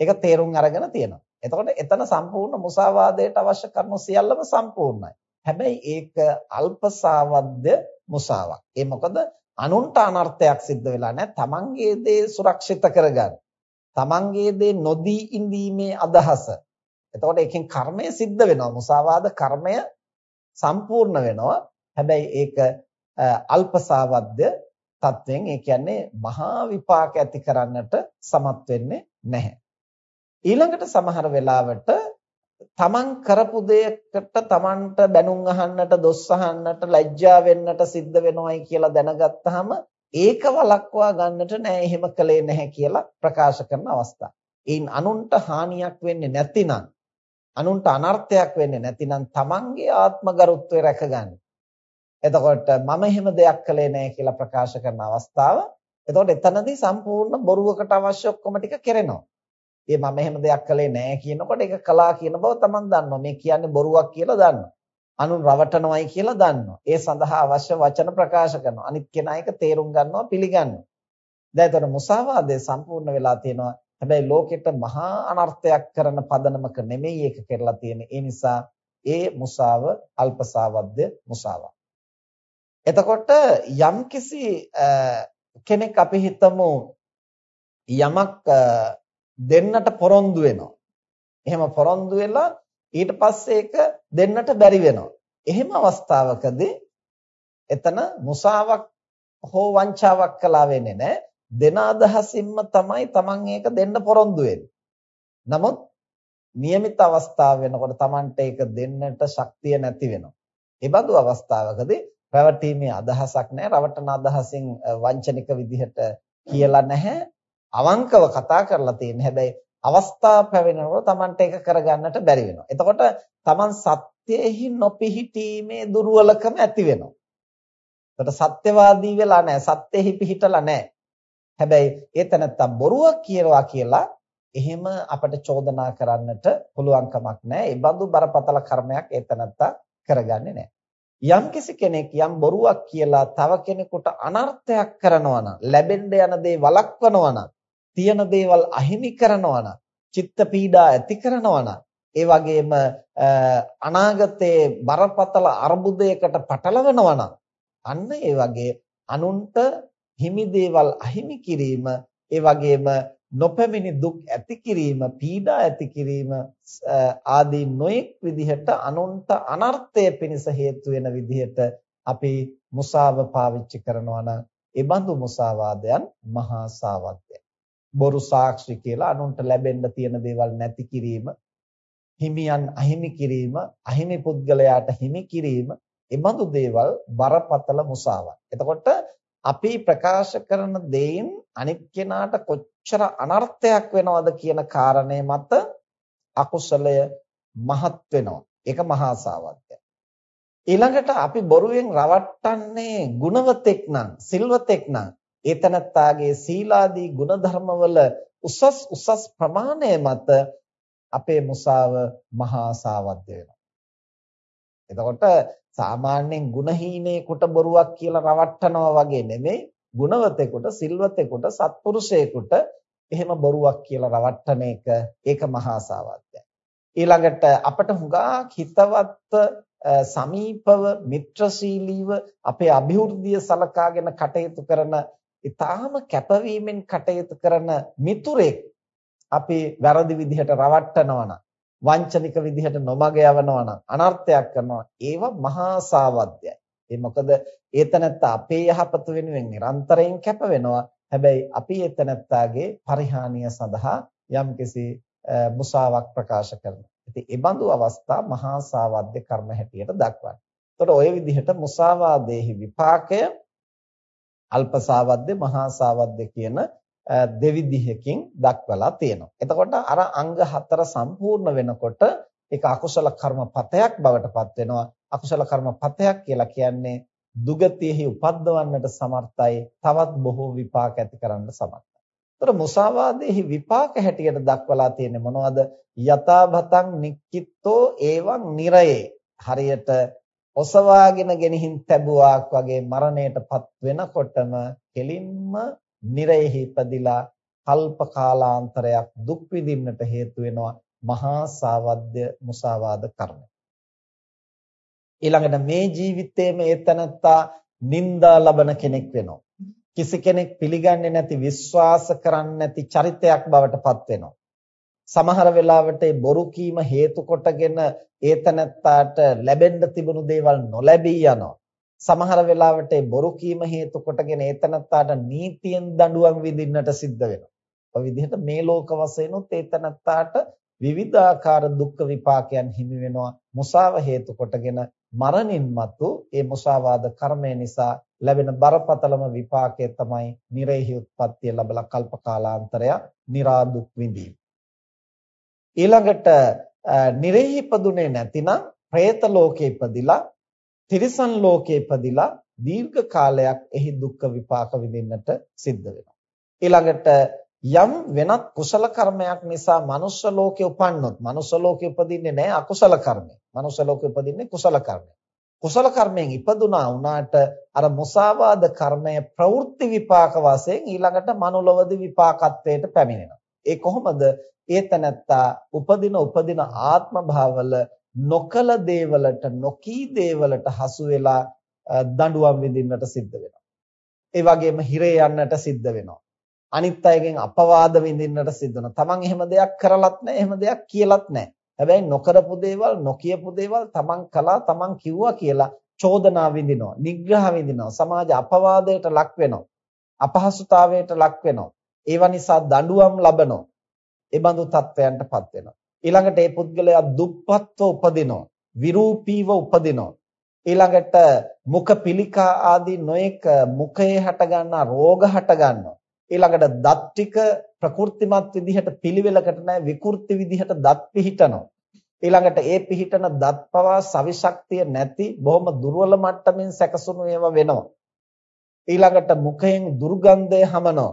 ඒක තේරුම් අරගෙන තියෙනවා. එතකොට එතන සම්පූර්ණ මුසාවාදයට අවශ්‍ය කරුණු සියල්ලම සම්පූර්ණයි. හැබැයි ඒක අල්පසාවද්ද මුසාවක්. ඒ මොකද අනුන්ට අනර්ථයක් සිද්ධ වෙලා නැහැ. තමන්ගේ දේ සුරක්ෂිත කරගන්න. තමන්ගේ දේ නොදී ඉඳීමේ අදහස. එතකොට ඒකෙන් කර්මය සිද්ධ වෙනවා. මුසාවාද කර්මය සම්පූර්ණ වෙනවා. හැබැයි ඒක අල්පසාවද්ද තත්වෙන් ඒ කියන්නේ මහා විපාක ඇති කරන්නට සමත් වෙන්නේ නැහැ. ඊළඟට සමහර වෙලාවට තමන් කරපු දෙයකට තමන්ට බැනුම් අහන්නට දොස් අහන්නට ලැජ්ජා වෙන්නට සිද්ධ වෙනවයි කියලා දැනගත්තාම ඒක වළක්වා ගන්නට නෑ එහෙම කළේ නැහැ කියලා ප්‍රකාශ කරන අවස්ථා. ඒන් අනුන්ට හානියක් වෙන්නේ නැතිනම් අනුන්ට අනර්ථයක් වෙන්නේ නැතිනම් තමන්ගේ ආත්ම ගරුත්වය රැකගන්න. එතකොට මම එහෙම දෙයක් කළේ නැහැ කියලා ප්‍රකාශ කරන අවස්ථාව. එතකොට එතනදී සම්පූර්ණ බොරුවකට අවශ්‍ය ඔක්කොම ටික කෙරෙනවා. ඒ මම එහෙම දෙයක් කළේ නැහැ කියනකොට ඒක කළා කියන බව තමන් දන්නවා. මේ කියන්නේ බොරුවක් කියලා දන්නවා. අනුන් රවටනවයි කියලා දන්නවා. ඒ සඳහා අවශ්‍ය වචන ප්‍රකාශ කරනවා. අනිත් කෙනා ඒක තේරුම් ගන්නවා පිළිගන්නවා. දැන් එතන මුසාවාදය සම්පූර්ණ වෙලා තියෙනවා. හැබැයි ලෝකෙට මහා අනර්ථයක් කරන පදනමක නෙමෙයි ඒක කරලා තියෙන්නේ. ඒ නිසා ඒ මුසාව අල්පසාවද්ද මුසාවක්. එතකොට යම්කිසි කෙනෙක් අපි හිතමු යමක් දෙන්නට පොරොන්දු වෙනවා. එහෙම පොරොන්දු වෙලා ඊට පස්සේ ඒක දෙන්නට බැරි වෙනවා. එහෙම අවස්ථාවකදී එතන මුසාවක් හෝ වංචාවක් කළා වෙන්නේ නැහැ. දෙන අදහසින්ම තමයි Taman ඒක දෙන්න පොරොන්දු නමුත් નિયમિત අවස්ථාව වෙනකොට Tamanට ඒක දෙන්නට ශක්තිය නැති වෙනවා. ඒ බඳු අවස්ථාවකදී රැවටීමේ අදහසක් නැහැ. රවටන අදහසින් වංචනික විදිහට කියලා නැහැ. අවංකව කතා කරලා තියෙන හැබැයි අවස්ථාව පැවෙනකොට Tamanට ඒක කරගන්නට බැරි වෙනවා. එතකොට Taman සත්‍යෙහි නොපිහිටීමේ දුර්වලකම ඇති වෙනවා. එතකොට සත්‍යවාදී වෙලා නැහැ. සත්‍යෙහි පිහිටලා නැහැ. හැබැයි ඒ තැනත්තා බොරුවක් කියනවා කියලා එහෙම අපට චෝදනා කරන්නට පුළුවන් කමක් නැහැ. ඒ බඳු බරපතල කර්මයක් ඒ තැනත්තා කරගන්නේ නැහැ. යම්කිසි කෙනෙක් යම් බොරුවක් කියලා තව කෙනෙකුට අනර්ථයක් කරනවා නම් ලැබෙන්න යන දේ වළක්වනවා නම් තියෙන දේවල් අහිමි කරනවා නම් චිත්ත පීඩා ඇති කරනවා නම් ඒ වගේම අනාගතයේ බරපතල අර්බුදයකට පටලවනවා නම් අන්න ඒ වගේ අනුන්ට හිමි දේවල් අහිමි කිරීම ඒ වගේම නොපැමිණි දුක් ඇති කිරීම පීඩා ඇති කිරීම ආදී නොඑක් විදිහට අනුන්ට අනර්ථය පිණිස හේතු වෙන විදිහට අපි මුසාව පාවිච්චි කරනවා නම් ඒ බඳු මුසාවාදයන් මහා සාවද්‍යයි බොරු සාක්ෂි කියලා අනුන්ට ලැබෙන්න තියෙන දේවල් නැති කිරීම හිමියන් අහිමි කිරීම අහිමි පුද්ගලයාට හිමි කිරීම එබඳු දේවල් බරපතල මුසාවක්. එතකොට අපි ප්‍රකාශ කරන දේෙන් අනිත් කෙනාට කොච්චර අනර්ථයක් වෙනවද කියන කාරණය මත අකුසලය මහත් වෙනවා. ඒක මහා සාවද්‍යයි. ඊළඟට අපි බොරුවෙන් රවට්ටන්නේ ගුණවතෙක් නම්, සිල්වතෙක් නම් ඒ තනත්තාගේ සීලාදී ගුණධර්මවල උසස් උසස් ප්‍රමාණය මත අපේ මුසාව මහා සාවද්ද වෙනවා. එතකොට සාමාන්‍යයෙන් ගුණහීනේකට බොරුවක් කියලා රවට්ටනවා වගේ නෙමෙයි ගුණවතෙකුට සිල්වතෙකුට සත්පුරුෂයෙකුට එහෙම බොරුවක් කියලා රවට්ටන එක ඒක මහා සාවද්දයි. ඊළඟට අපට හුඟක් හිතවත් සමීපව මිත්‍රශීලීව අපේ අභිවෘද්ධිය සලකාගෙන කටයුතු කරන ඊටාම කැපවීමෙන් කටයුතු කරන මිතුරෙක් අපි වැරදි විදිහට රවට්ටනවා නම් වංචනික විදිහට නොමග යවනවා නම් අනර්ථයක් කරනවා ඒව මහා සාවද්‍යයි. ඒ මොකද ඒතනත්ත අපේ යහපත වෙනුවෙන් නිරන්තරයෙන් කැප වෙනවා. හැබැයි අපි ඒතනත්තාගේ පරිහානිය සඳහා යම්කිසි මුසාවක් ප්‍රකාශ කරනවා. ඉතින් ඒ බඳු අවස්ථා මහා සාවද්‍ය කර්ම හැටියට දක්වන්නේ. එතකොට ওই විදිහට මුසාවාදේහි විපාකය අල්පසාවද්ද මහාසාවද්ද කියන දෙවිධයකින් දක්වලා තියෙනවා. එතකොට අර අංග හතර සම්පූර්ණ වෙනකොට ඒක අකුසල කර්මපතයක් බවට පත් වෙනවා. අකුසල කර්මපතයක් කියලා කියන්නේ දුගතියෙහි උපද්දවන්නට සමර්ථයි තවත් බොහෝ විපාක ඇති කරන්න සමර්ථයි. ඒතර මුසාවාදයේහි විපාක හැටියට දක්වලා තියෙන්නේ මොනවද? යථාභතං නික්කිත්තෝ එවං නිරයේ. හරියට ඔසවාගෙන ගෙනihin තැබුවාක් වගේ මරණයටපත් වෙනකොටම කෙලින්ම නිරයෙහි ඉපදිලා කල්ප කාලාන්තරයක් දුක් විඳින්නට හේතු වෙනවා මහා සාවද්‍ය මුසාවාද කර්මය. ඊළඟට මේ ජීවිතයේම ඒතනත්තා නිന്ദා ලබන කෙනෙක් වෙනවා. කිසි කෙනෙක් පිළිගන්නේ නැති විශ්වාස කරන්නේ නැති චරිතයක් බවට පත් වෙනවා. සමහර වෙලාවට ඒ බොරු කීම හේතු කොටගෙන ඒතනත්තාට ලැබෙන්න තිබුණු දේවල් නොලැබී යනවා. සමහර වෙලාවට ඒ බොරු කීම හේතු කොටගෙන ඒතනත්තාට නීතියෙන් දඬුවම් විඳින්නට සිද්ධ වෙනවා. ඔය විදිහට මේ ලෝක වශයෙන් උත් ඒතනත්තාට විවිධාකාර දුක් විපාකයන් හිමි වෙනවා. මුසාව හේතු කොටගෙන මරණින් මතු ඒ මුසාවාද කර්මය නිසා ලැබෙන බරපතලම විපාකය තමයි නිරේහි උත්පත්තිය ලැබලා කල්පකාලාන්තරය निराදුක් විඳීම. ඊළඟට නිරේහි ඉපදුනේ නැතිනම් പ്രേත ලෝකෙ ඉපදිලා තිරිසන් ලෝකේ ඉපදිලා දීර්ඝ කාලයක් එහි දුක් විපාක විඳින්නට සිද්ධ වෙනවා. ඊළඟට යම් වෙනත් කුසල කර්මයක් නිසා මනුෂ්‍ය ලෝකේ උපන්නොත් මනුෂ්‍ය ලෝකේ උපදින්නේ නැහැ අකුසල කර්මය. මනුෂ්‍ය ලෝකේ උපදින්නේ කුසල කර්මය. කුසල කර්මයෙන් ඉපදුනා වුණාට අර මුසාවාද කර්මය ප්‍රවෘත්ති විපාක වශයෙන් ඊළඟට මනුලොවදී විපාකත්වයට පැමිණෙනවා. ඒ කොහොමද? ඒ තනත්තා උපදින උපදින ආත්ම භාවවල නොකල දේවලට නොකී දේවලට හසු වෙලා දඬුවම් විඳින්නට සිද්ධ වෙනවා. ඒ වගේම හිරේ යන්නට සිද්ධ වෙනවා. අනිත් අයගෙන් අපවාද විඳින්නට සිද්ධ වෙනවා. Taman එහෙම දෙයක් කරලත් නැහැ, එහෙම දෙයක් කියලත් නැහැ. හැබැයි නොකරපු දේවල්, නොකියපු දේවල් Taman කළා, Taman කිව්වා කියලා චෝදනා විඳිනවා, නිග්‍රහ විඳිනවා, සමාජ අපවාදයට ලක් වෙනවා, අපහසුතාවයට ලක් වෙනවා. ඒව නිසා දඬුවම් ලබනවා. ඒ බඳු තත්වයන්ටපත් වෙනවා. ඊළඟට ඒ පුද්ගලයා දුප්පත්ව උපදිනවා, විරූපීව උපදිනවා. ඊළඟට මුඛ පිළිකා ආදී නොඑක මුඛයේ හට ගන්නා රෝග හට ගන්නවා. ඊළඟට දත් ටික ප්‍රකෘතිමත් විදිහට පිළිවෙලකට නැහැ විකෘති විදිහට දත් පිහිටනවා. ඊළඟට ඒ පිහිටන දත් පවා සවිශක්තිය නැති බොහොම දුර්වල මට්ටමින් සැකසුණු ඒවා වෙනවා. ඊළඟට මුඛයෙන් දුර්ගන්ධය හමනවා.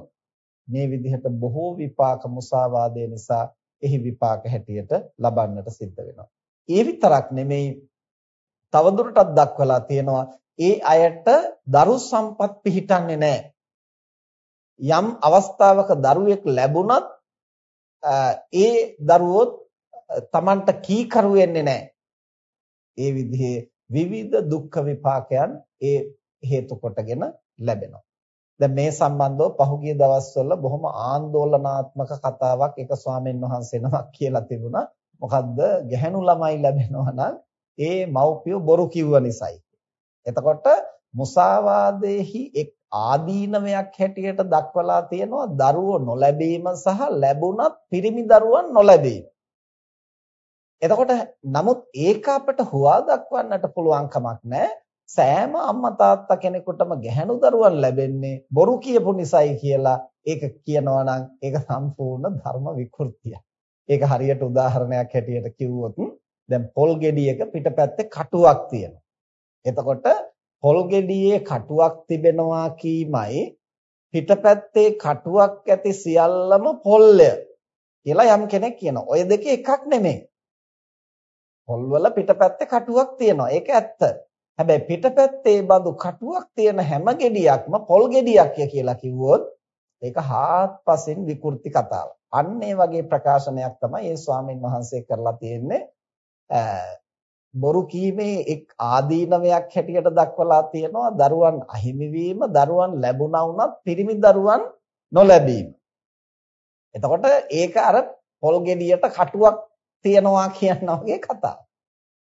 මේ විදිහට බොහෝ විපාක මුසාවාදය නිසා එහි විපාක හැටියට ලබන්නට සිද්ධ වෙනවා. ඒ විතරක් නෙමෙයි තවදුරටත් දක්වලා තියෙනවා ඒ අයට දරු සම්පත් පිහිටන්නේ නැහැ. යම් අවස්ථාවක දරුවෙක් ලැබුණත් ඒ දරුවොත් Tamanට කීකරු වෙන්නේ නැහැ. ඒ විදිහේ විවිධ දුක්ඛ විපාකයන් ඒ හේතු කොටගෙන ලැබෙනවා. දැන් මේ සම්බන්ධව පහුගිය දවස්වල බොහොම ආందోලනාත්මක කතාවක් එක ස්වාමීන් වහන්සේ නමක් කියලා තිබුණා. මොකද්ද? ගැහැණු ළමයි ලැබෙනවා නම් ඒ මව්පියෝ බොරු කිව්ව නිසායි. එතකොට මුසාවාදයේහි එක් ආදීනමයක් හැටියට දක්වලා තියෙනවා දරුවෝ නොලැබීම සහ ලැබුණත් පිරිමි දරුවන් නොලැබීම. එතකොට නමුත් ඒක අපට හුවා දක්වන්නට පුළුවන් කමක් නැහැ. සෑම අම්මා තාත්තා කෙනෙකුටම ගැහැණු දරුවන් ලැබෙන්නේ බොරු කියපු නිසායි කියලා ඒක කියනවා නම් ඒක සම්පූර්ණ ධර්ම විකෘතියක්. ඒක හරියට උදාහරණයක් හැටියට කිව්වොත් දැන් පොල් ගෙඩියක පිටපැත්තේ කටුවක් තියෙනවා. එතකොට පොල් ගෙඩියේ කටුවක් තිබෙනවා කීමයි පිටපැත්තේ කටුවක් ඇති සියල්ලම පොල්ය කියලා යම් කෙනෙක් කියනවා. ඔය දෙකේ එකක් නෙමෙයි. පොල්වල පිටපැත්තේ කටුවක් තියෙනවා. ඒක ඇත්ත. හැබැයි පිටපැත්තේ බඳු කටුවක් තියෙන හැම ගෙඩියක්ම පොල් ගෙඩියක් කියලා කිව්වොත් ඒක හාත්පසින් විකෘති කතාවක්. අන්න ඒ වගේ ප්‍රකාශනයක් තමයි මේ ස්වාමීන් වහන්සේ කරලා තියෙන්නේ. බොරු කීමේ එක් ආදීනවයක් හැටියට දක්වලා තියෙනවා දරුවන් අහිමි වීම, දරුවන් ලැබුණා වුණත් පිරිමි දරුවන් නොලැබීම. එතකොට ඒක අර පොල් ගෙඩියට කටුවක් තියනවා කියන වගේ කතාවක්.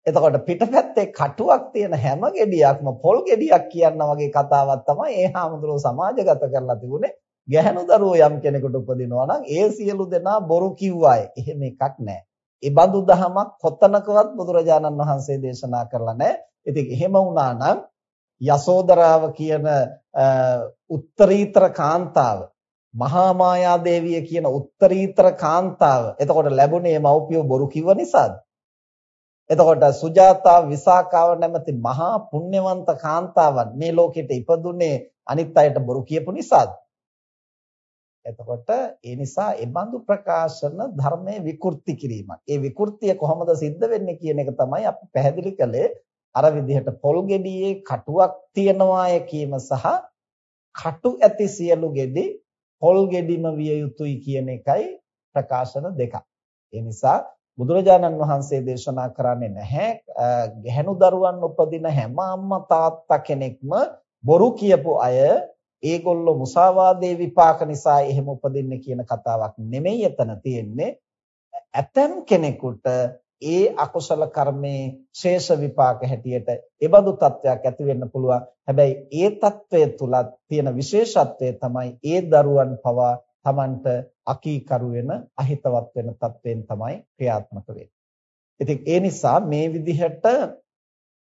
එතකොට පිටපැත්තේ කටුවක් තියෙන හැම ගෙඩියක්ම පොල් ගෙඩියක් කියන වගේ කතාවක් තමයි ඒ හාමුදුරුවෝ සමාජගත කරලා තිබුණේ. ගැහැණු දරුවෝ යම් කෙනෙකුට උපදිනවා නම් ඒ සියලු දෙනා බොරු කිව්වාය. එහෙම එකක් නැහැ. ඒ බඳු දහමක් කොතනකවත් බුදුරජාණන් වහන්සේ දේශනා කරලා නැහැ. ඉතින් එහෙම වුණා නම් යසෝදරාව කියන උත්තරීතර කාන්තාව මහා මායා දේවිය කියන උත්තරීතර කාන්තාව එතකොට ලැබුණේ මව්පියෝ බොරු කිව්ව නිසාද? එතකොට සුජාතා විසාකාව නැමැති මහා පුණ්‍යවන්ත කාන්තාවන් මේ ලෝකෙට ඉපදුනේ අනිත් අයට බොරු කියපු නිසාද? එතකොට ඒ නිසා ඒ බඳු ප්‍රකාශන ධර්මයේ විකෘති කිරීමක්. ඒ විකෘතිය කොහොමද සිද්ධ වෙන්නේ කියන එක තමයි අපි පැහැදිලි කළේ අර විදිහට පොල් ගෙඩියේ කටුවක් තියනවාය කීම සහ කටු ඇති සියලු ගෙඩි පොල් ගෙඩිම විය යුතුයි කියන එකයි ප්‍රකාශන දෙකක්. ඒ නිසා බුදුරජාණන් වහන්සේ දේශනා කරන්නේ නැහැ ගැහණු දරුවන් උපදින හැම අම්මා තාත්තා කෙනෙක්ම බොරු කියපු අය ඒගොල්ලෝ මුසාවාදේ විපාක නිසා එහෙම උපදින්නේ කියන කතාවක් නෙමෙයි එතන තියෙන්නේ ඇතම් කෙනෙකුට ඒ අකුසල කර්මයේ ශේෂ විපාක හැටියට ඒබඳු තත්වයක් ඇති වෙන්න පුළුවන්. හැබැයි ඒ తත්වය තුල තියෙන විශේෂත්වය තමයි ඒ දරුවන් පවා Tamanට අකීකරු වෙන අහිතවත් වෙන තත්වයෙන් තමයි ක්‍රියාත්මක වෙන්නේ. ඉතින් ඒ නිසා මේ විදිහට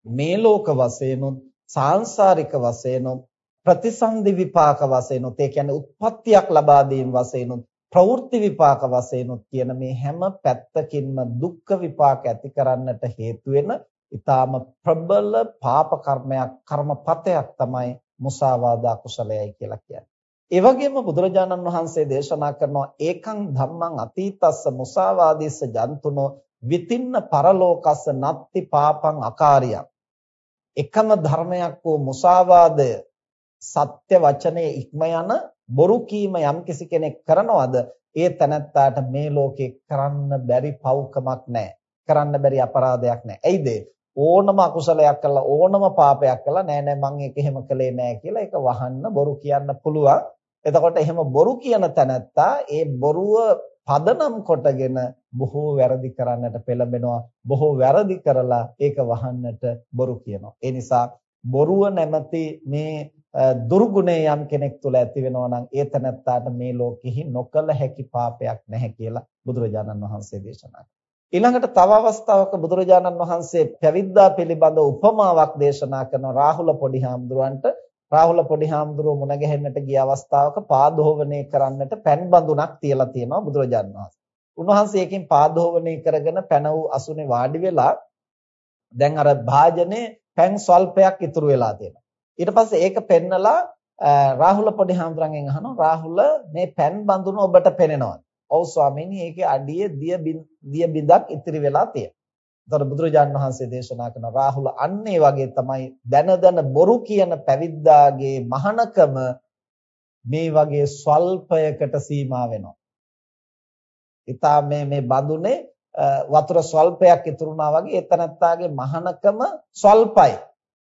මේ ලෝක වශයෙන්ුත් සාංශාරික වශයෙන්ුත් ප්‍රතිසන්දි විපාක වශයෙන්ුත් ඒ කියන්නේ උත්පත්තියක් ලබා දීම වශයෙන්ුත් ප්‍රවෘත්ති විපාක වශයෙන්ුත් කියන මේ හැම පැත්තකින්ම දුක්ඛ විපාක ඇති කරන්නට හේතු වෙන ඊටාම ප්‍රබල පාප කර්මයක් කර්මපතයක් තමයි මුසාවාද අකුසලයයි කියලා කියන්නේ. ඒ වගේම බුදුරජාණන් වහන්සේ දේශනා කරනවා ඒකං ධම්මං අතීතස්ස මුසාවාදීස්ස ජන්තුනෝ විතින්න පරලෝකස්ස නත්ති පාපං අකාරියං. එකම ධර්මයක් වූ මුසාවාදය සත්‍ය වචනේ ඉක්ම යන බොරු කීම යම්කිසි කෙනෙක් කරනවද ඒ තැනැත්තාට මේ ලෝකේ කරන්න බැරි පව්කමක් නැහැ. කරන්න බැරි අපරාධයක් නැහැ. එයිද ඕනම අකුසලයක් කළා ඕනම පාපයක් කළා නෑ නෑ මං ඒක එහෙම කළේ නෑ කියලා ඒක වහන්න බොරු කියන්න පුළුවන්. එතකොට එහෙම බොරු කියන තැනැත්තා ඒ බොරුව පදනම් කොටගෙන බොහෝ වැරදි කරන්නට පෙළඹෙනවා. බොහෝ වැරදි කරලා ඒක වහන්නට බොරු කියනවා. ඒ නිසා බොරුව නැමැති මේ දුර්ගුණය යම් කෙනෙක් තුළ ඇති වෙනවා නම් ඒ තැනැත්තාට මේ ලෝකෙහි නොකල හැකි පාපයක් නැහැ කියලා බුදුරජාණන් වහන්සේ දේශනා ඊළඟට තව අවස්ථාවක බුදුරජාණන් වහන්සේ පැවිද්දා පිළිබඳ උපමාවක් දේශනා කරන රාහුල පොඩි හාමුදුරන්ට රාහුල පොඩි හාමුදුරුව මුණ ගැහෙන්නට ගිය අවස්ථාවක පාදෝවණය කරන්නට පෑන් බඳුනක් තියලා තියෙනවා බුදුරජාණන් වහන්සේ. උන්වහන්සේ එකකින් පාදෝවණය කරගෙන පැන වූ අසුනේ වාඩි වෙලා දැන් අර භාජනේ පෑන් ස්වල්පයක් ඉතුරු වෙලා තියෙනවා. ඊට පස්සේ ඒක පෙන්නලා රාහුල පොඩි හාමුදුරන්ගෙන් අහනවා රාහුල මේ පෑන් බඳුන ඔබට පෙනෙනවද? ඔව් ස්වාමීනි ඒකේ අඩිය දිය බිඳක් ඉතිරි වෙලා තියෙනවා. එතකොට බුදුරජාන් වහන්සේ දේශනා කරන රාහුල අන්න ඒ වගේ තමයි දන දන බොරු කියන පැවිද්දාගේ මහානකම මේ වගේ ස්වල්පයකට සීමා වෙනවා. ඊටා මේ මේ බඳුනේ වතුර ස්වල්පයක් ඉතුරුනා වගේ එතනත්තාගේ මහානකම ස්වල්පයි.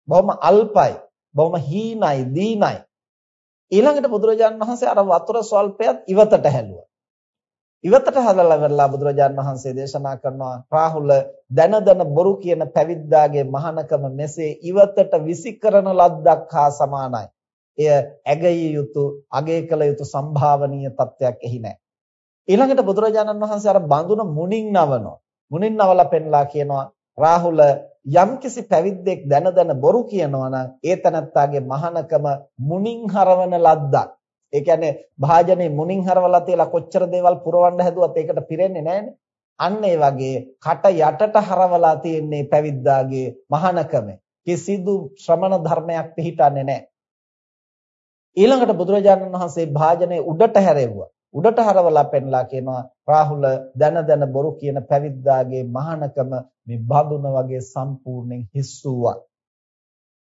බොහොම අල්පයි. බොහොම හීනයි දීනයි. ඊළඟට බුදුරජාන් වහන්සේ අර වතුර ස්වල්පයත් ඉවතට හැලුවා. ඉවතට හදලා වෙරලා බුදුරජාන් වහන්සේ දේශනා කරනවා රාහුල දන දන බොරු කියන පැවිද්දාගේ මහානකම මෙසේ ඉවතට විසි කරන ලද්දක් හා සමානයි. එය ඇගිය යුතු, අගය කළ යුතු සම්භාවනීය තත්වයක් එහි නැහැ. ඊළඟට බුදුරජාණන් වහන්සේ අර බඳුන මුණින් නවනවා. මුණින් නවලා පෙන්ලා කියනවා රාහුල යම්කිසි පැවිද්දෙක් දන දන බොරු කියනවා නම් ඒ තනත්තාගේ මහානකම මුණින් හරවන ලද්දක්. ඒ කියන්නේ භාජනේ මුණින් හරවලා තියලා කොච්චර දේවල් පුරවන්න හැදුවත් ඒකට පිරෙන්නේ නැහනේ. අන්න ඒ වගේ කට යටට හරවලා තියෙන්නේ පැවිද්දාගේ මහානකම. කිසිදු ශ්‍රමණ ධර්මයක් පිළිටන්නේ නැහැ. ඊළඟට බුදුරජාණන් වහන්සේ භාජනේ උඩට හැරෙව්වා. උඩට හරවලා පෙන්ලා කියනවා රාහුල දන දන බොරු කියන පැවිද්දාගේ මහානකම මේ බඳුන වගේ සම්පූර්ණයෙන් හිස් වූවා.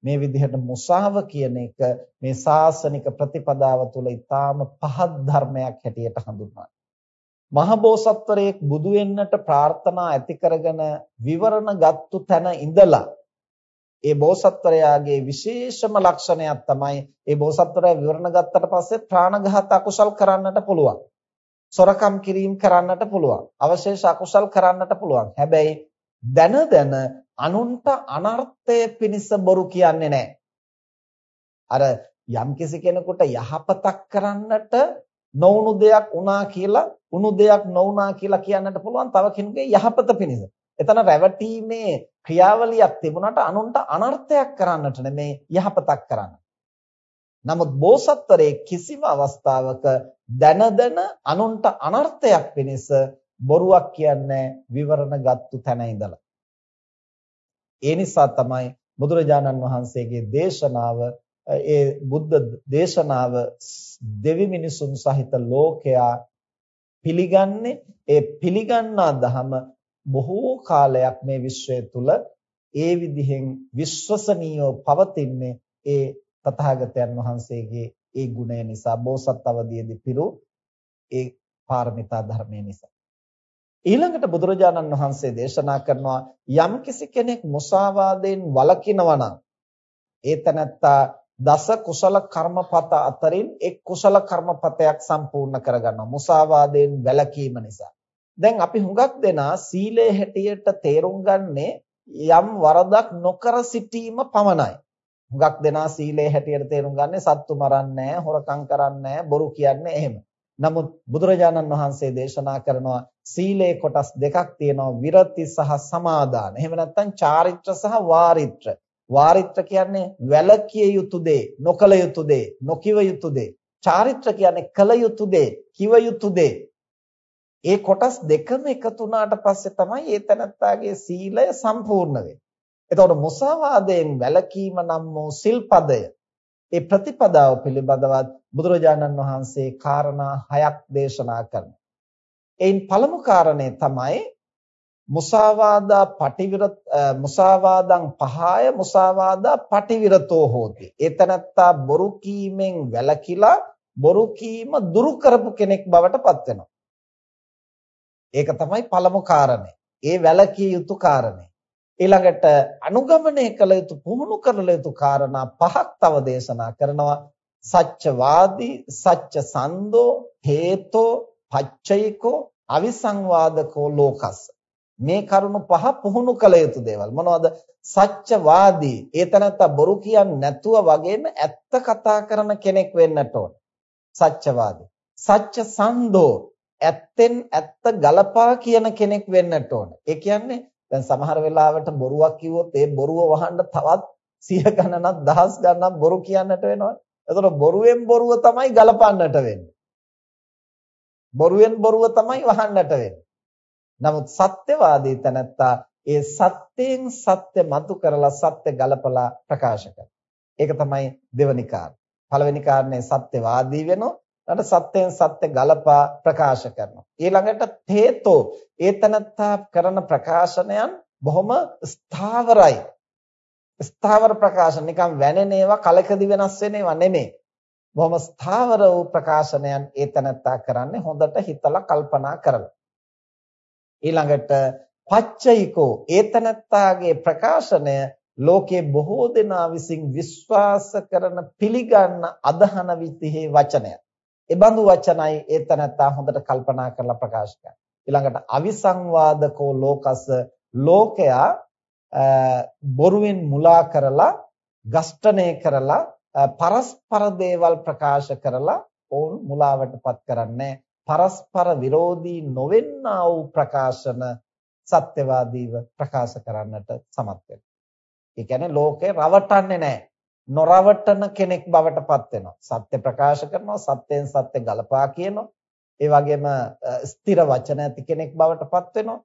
මේ විදිහට මුසාව කියන එක මේ සාසනික ප්‍රතිපදාව තුළ ඊටාම පහත් ධර්මයක් හැටියට හඳුන්වනවා. මහබෝසත්වරයෙක් බුදු වෙන්නට ප්‍රාර්ථනා ඇති කරගෙන විවරණ ගත්තු තැන ඉඳලා ඒ බෝසත්වරයාගේ විශේෂම ලක්ෂණයක් තමයි ඒ බෝසත්වරයා විවරණ ගත්තට පස්සේ ප්‍රාණඝාත අකුසල් කරන්නට පුළුවන්. සොරකම් කිරීම කරන්නට පුළුවන්. අවශේෂ අකුසල් කරන්නට පුළුවන්. හැබැයි දැන දැන අනුන්ට අනර්ථය පිණිස බොරු කියන්නේ නැහැ. අර යම්කිසි කෙනෙකුට යහපතක් කරන්නට නොවුණු දෙයක් වුණා කියලා උණු දෙයක් නොවුණා කියලා කියන්නට පුළුවන් තව කෙනෙකුගේ යහපත පිණිස. එතන රැවටීමේ ක්‍රියාවලියක් තිබුණාට අනුන්ට අනර්ථයක් කරන්නට නෙමේ යහපතක් කරන්න. නමුත් බෝසත්තරේ කිසිම අවස්ථාවක දැන දැන අනුන්ට අනර්ථයක් පිණිස බොරුවක් කියන්නේ විවරණ ගත්තු තැන ඉඳලා. ඒ නිසා තමයි බුදුරජාණන් වහන්සේගේ දේශනාව ඒ බුද්ධ දේශනාව දෙවි මිනිසුන් සහිත ලෝකයා පිළිගන්නේ. ඒ පිළිගන්නා ධම බොහෝ කාලයක් මේ විශ්වය තුල ඒ විදිහෙන් විශ්වසනීයව පවතින්නේ ඒ තථාගතයන් වහන්සේගේ ඒ ගුණය නිසා බෝසත් අවදීදී පිරු ඒ පාරමිතා ධර්මය නිසා. ඊළඟට බුදුරජාණන් වහන්සේ දේශනා කරනවා යම්කිසි කෙනෙක් මුසාවාදයෙන් වළකිනවා නම් ඒ තනත්තා දස කුසල කර්මපත අතරින් එක් කුසල කර්මපතයක් සම්පූර්ණ කරගන්නවා මුසාවාදයෙන් වැළකීම නිසා. දැන් අපි හුඟක් දෙනා සීලය හැටියට තේරුම් ගන්නේ යම් වරදක් නොකර සිටීම පමණයි. හුඟක් දෙනා සීලය හැටියට තේරුම් ගන්නේ සත්තු මරන්නේ නැහැ, හොරකම් කරන්නේ නැහැ, බොරු කියන්නේ එහෙම. නමුත් බුදුරජාණන් වහන්සේ දේශනා කරනවා සීලේ කොටස් දෙකක් තියෙනවා විරති සහ සමාදාන. එහෙම නැත්නම් චාරිත්‍ර සහ වාරිත්‍ර. වාරිත්‍ර කියන්නේ වැළකිය යුතු දේ, නොකල යුතු දේ, නොකිව යුතු දේ. චාරිත්‍ර කියන්නේ කල යුතු දේ, කිව යුතු දේ. ඒ කොටස් දෙකම එකතු වුණාට පස්සේ තමයි ඒ තනත්තාගේ සීලය සම්පූර්ණ වෙන්නේ. එතකොට මුසාවාදයෙන් වැළකීම නම් වූ සිල්පදය ඒ ප්‍රතිපදාව පිළිබඳවත් බුදුරජාණන් වහන්සේ කාරණා හයක් දේශනා කරනවා. එයින් පළමු කාරණය තමයි මුසාවාදා පටිවිරත මුසාවාදං පහය මුසාවාදා පටිවිරතෝ හෝති. ඒතනත්තා බොරු කීමෙන් වැළකීලා බොරු කීම දුරු කරපු කෙනෙක් බවට පත් වෙනවා. ඒක තමයි පළමු කාරණය. ඒ වැළකී යුතු කාරණය. ඊළඟට අනුගමනය කළ යුතු පුහුණු කරල යුතු කාරණා පහක් තව දේශනා කරනවා. සත්‍යවාදී, සත්‍ය සන්දෝ, හේතෝ, පච්චයිකෝ, අවිසංවාදකෝ ලෝකස්ස. මේ කරුණු පහ පුහුණු කළ යුතු දේවල්. මොනවද? සත්‍යවාදී. ඒතනත්ත බොරු කියන්නේ නැතුව වගේම ඇත්ත කතා කරන කෙනෙක් වෙන්නට ඕන. සත්‍යවාදී. සත්‍ය සන්දෝ ඇත්තෙන් ඇත්ත ගලපා කියන කෙනෙක් වෙන්නට ඕන. ඒ කියන්නේ දැන් සමහර වෙලාවට බොරුවක් කිව්වොත් ඒ බොරුව වහන්න තවත් සිය ගණනක් දහස් ගණනක් බොරු කියන්නට වෙනවා එතකොට බොරුවෙන් බොරුව තමයි ගලපන්නට වෙන්නේ බොරුවෙන් බොරුව තමයි වහන්නට වෙන්නේ නමුත් සත්‍යවාදී තැනැත්තා ඒ සත්‍යයෙන් සත්‍ය මතු කරලා සත්‍ය ගලපලා ප්‍රකාශ කරනවා. ඒක තමයි දෙවනි කාරණය. පළවෙනි කාරණේ සත්‍යවාදී වෙනවා. ඊට සත්‍යයෙන් සත්‍ය ගලපා ප්‍රකාශ කරනවා. ඊළඟට තේතෝ ඒ තැනැත්තා කරන ප්‍රකාශනයන් බොහොම ස්ථාවරයි. ස්ථාවර ප්‍රකාශන නිකන් වැනෙන ඒවා කලකදී වෙනස් වෙන ඒවා නෙමෙයි. බොහොම ස්ථාවර වූ ප්‍රකාශනයන් ඒ තැනැත්තා කරන්නේ හොඳට හිතලා කල්පනා කරලා. ඊළඟට පච්චයිකෝ ඒතනත්තාගේ ප්‍රකාශනය ලෝකේ බොහෝ දෙනා විසින් විශ්වාස කරන පිළිගන්න අදහන විදිහේ වචනයක්. ඒ බඳු වචනයි ඒතනත්තා හොඳට කල්පනා කරලා ප්‍රකාශ කරනවා. ඊළඟට අවිසංවාදකෝ ලෝකස ලෝකයා බොරුවෙන් මුලා කරලා ගස්ඨණය කරලා පරස්පර දේවල් ප්‍රකාශ කරලා ඔවුන් මුලාවටපත් කරන්නේ පරස්පර විරෝධී නොවෙන්නා වූ ප්‍රකාශන සත්‍යවාදීව ප්‍රකාශ කරන්නට සමත් වෙනවා. ඒ කියන්නේ ලෝකේ රවටන්නේ නැහැ. නොරවටන කෙනෙක් බවට පත් වෙනවා. සත්‍ය ප්‍රකාශ කරනවා, සත්‍යයෙන් සත්‍ය ගලපා කියනවා. ඒ වගේම ස්ථිර වචන ඇති කෙනෙක් බවට පත් වෙනවා.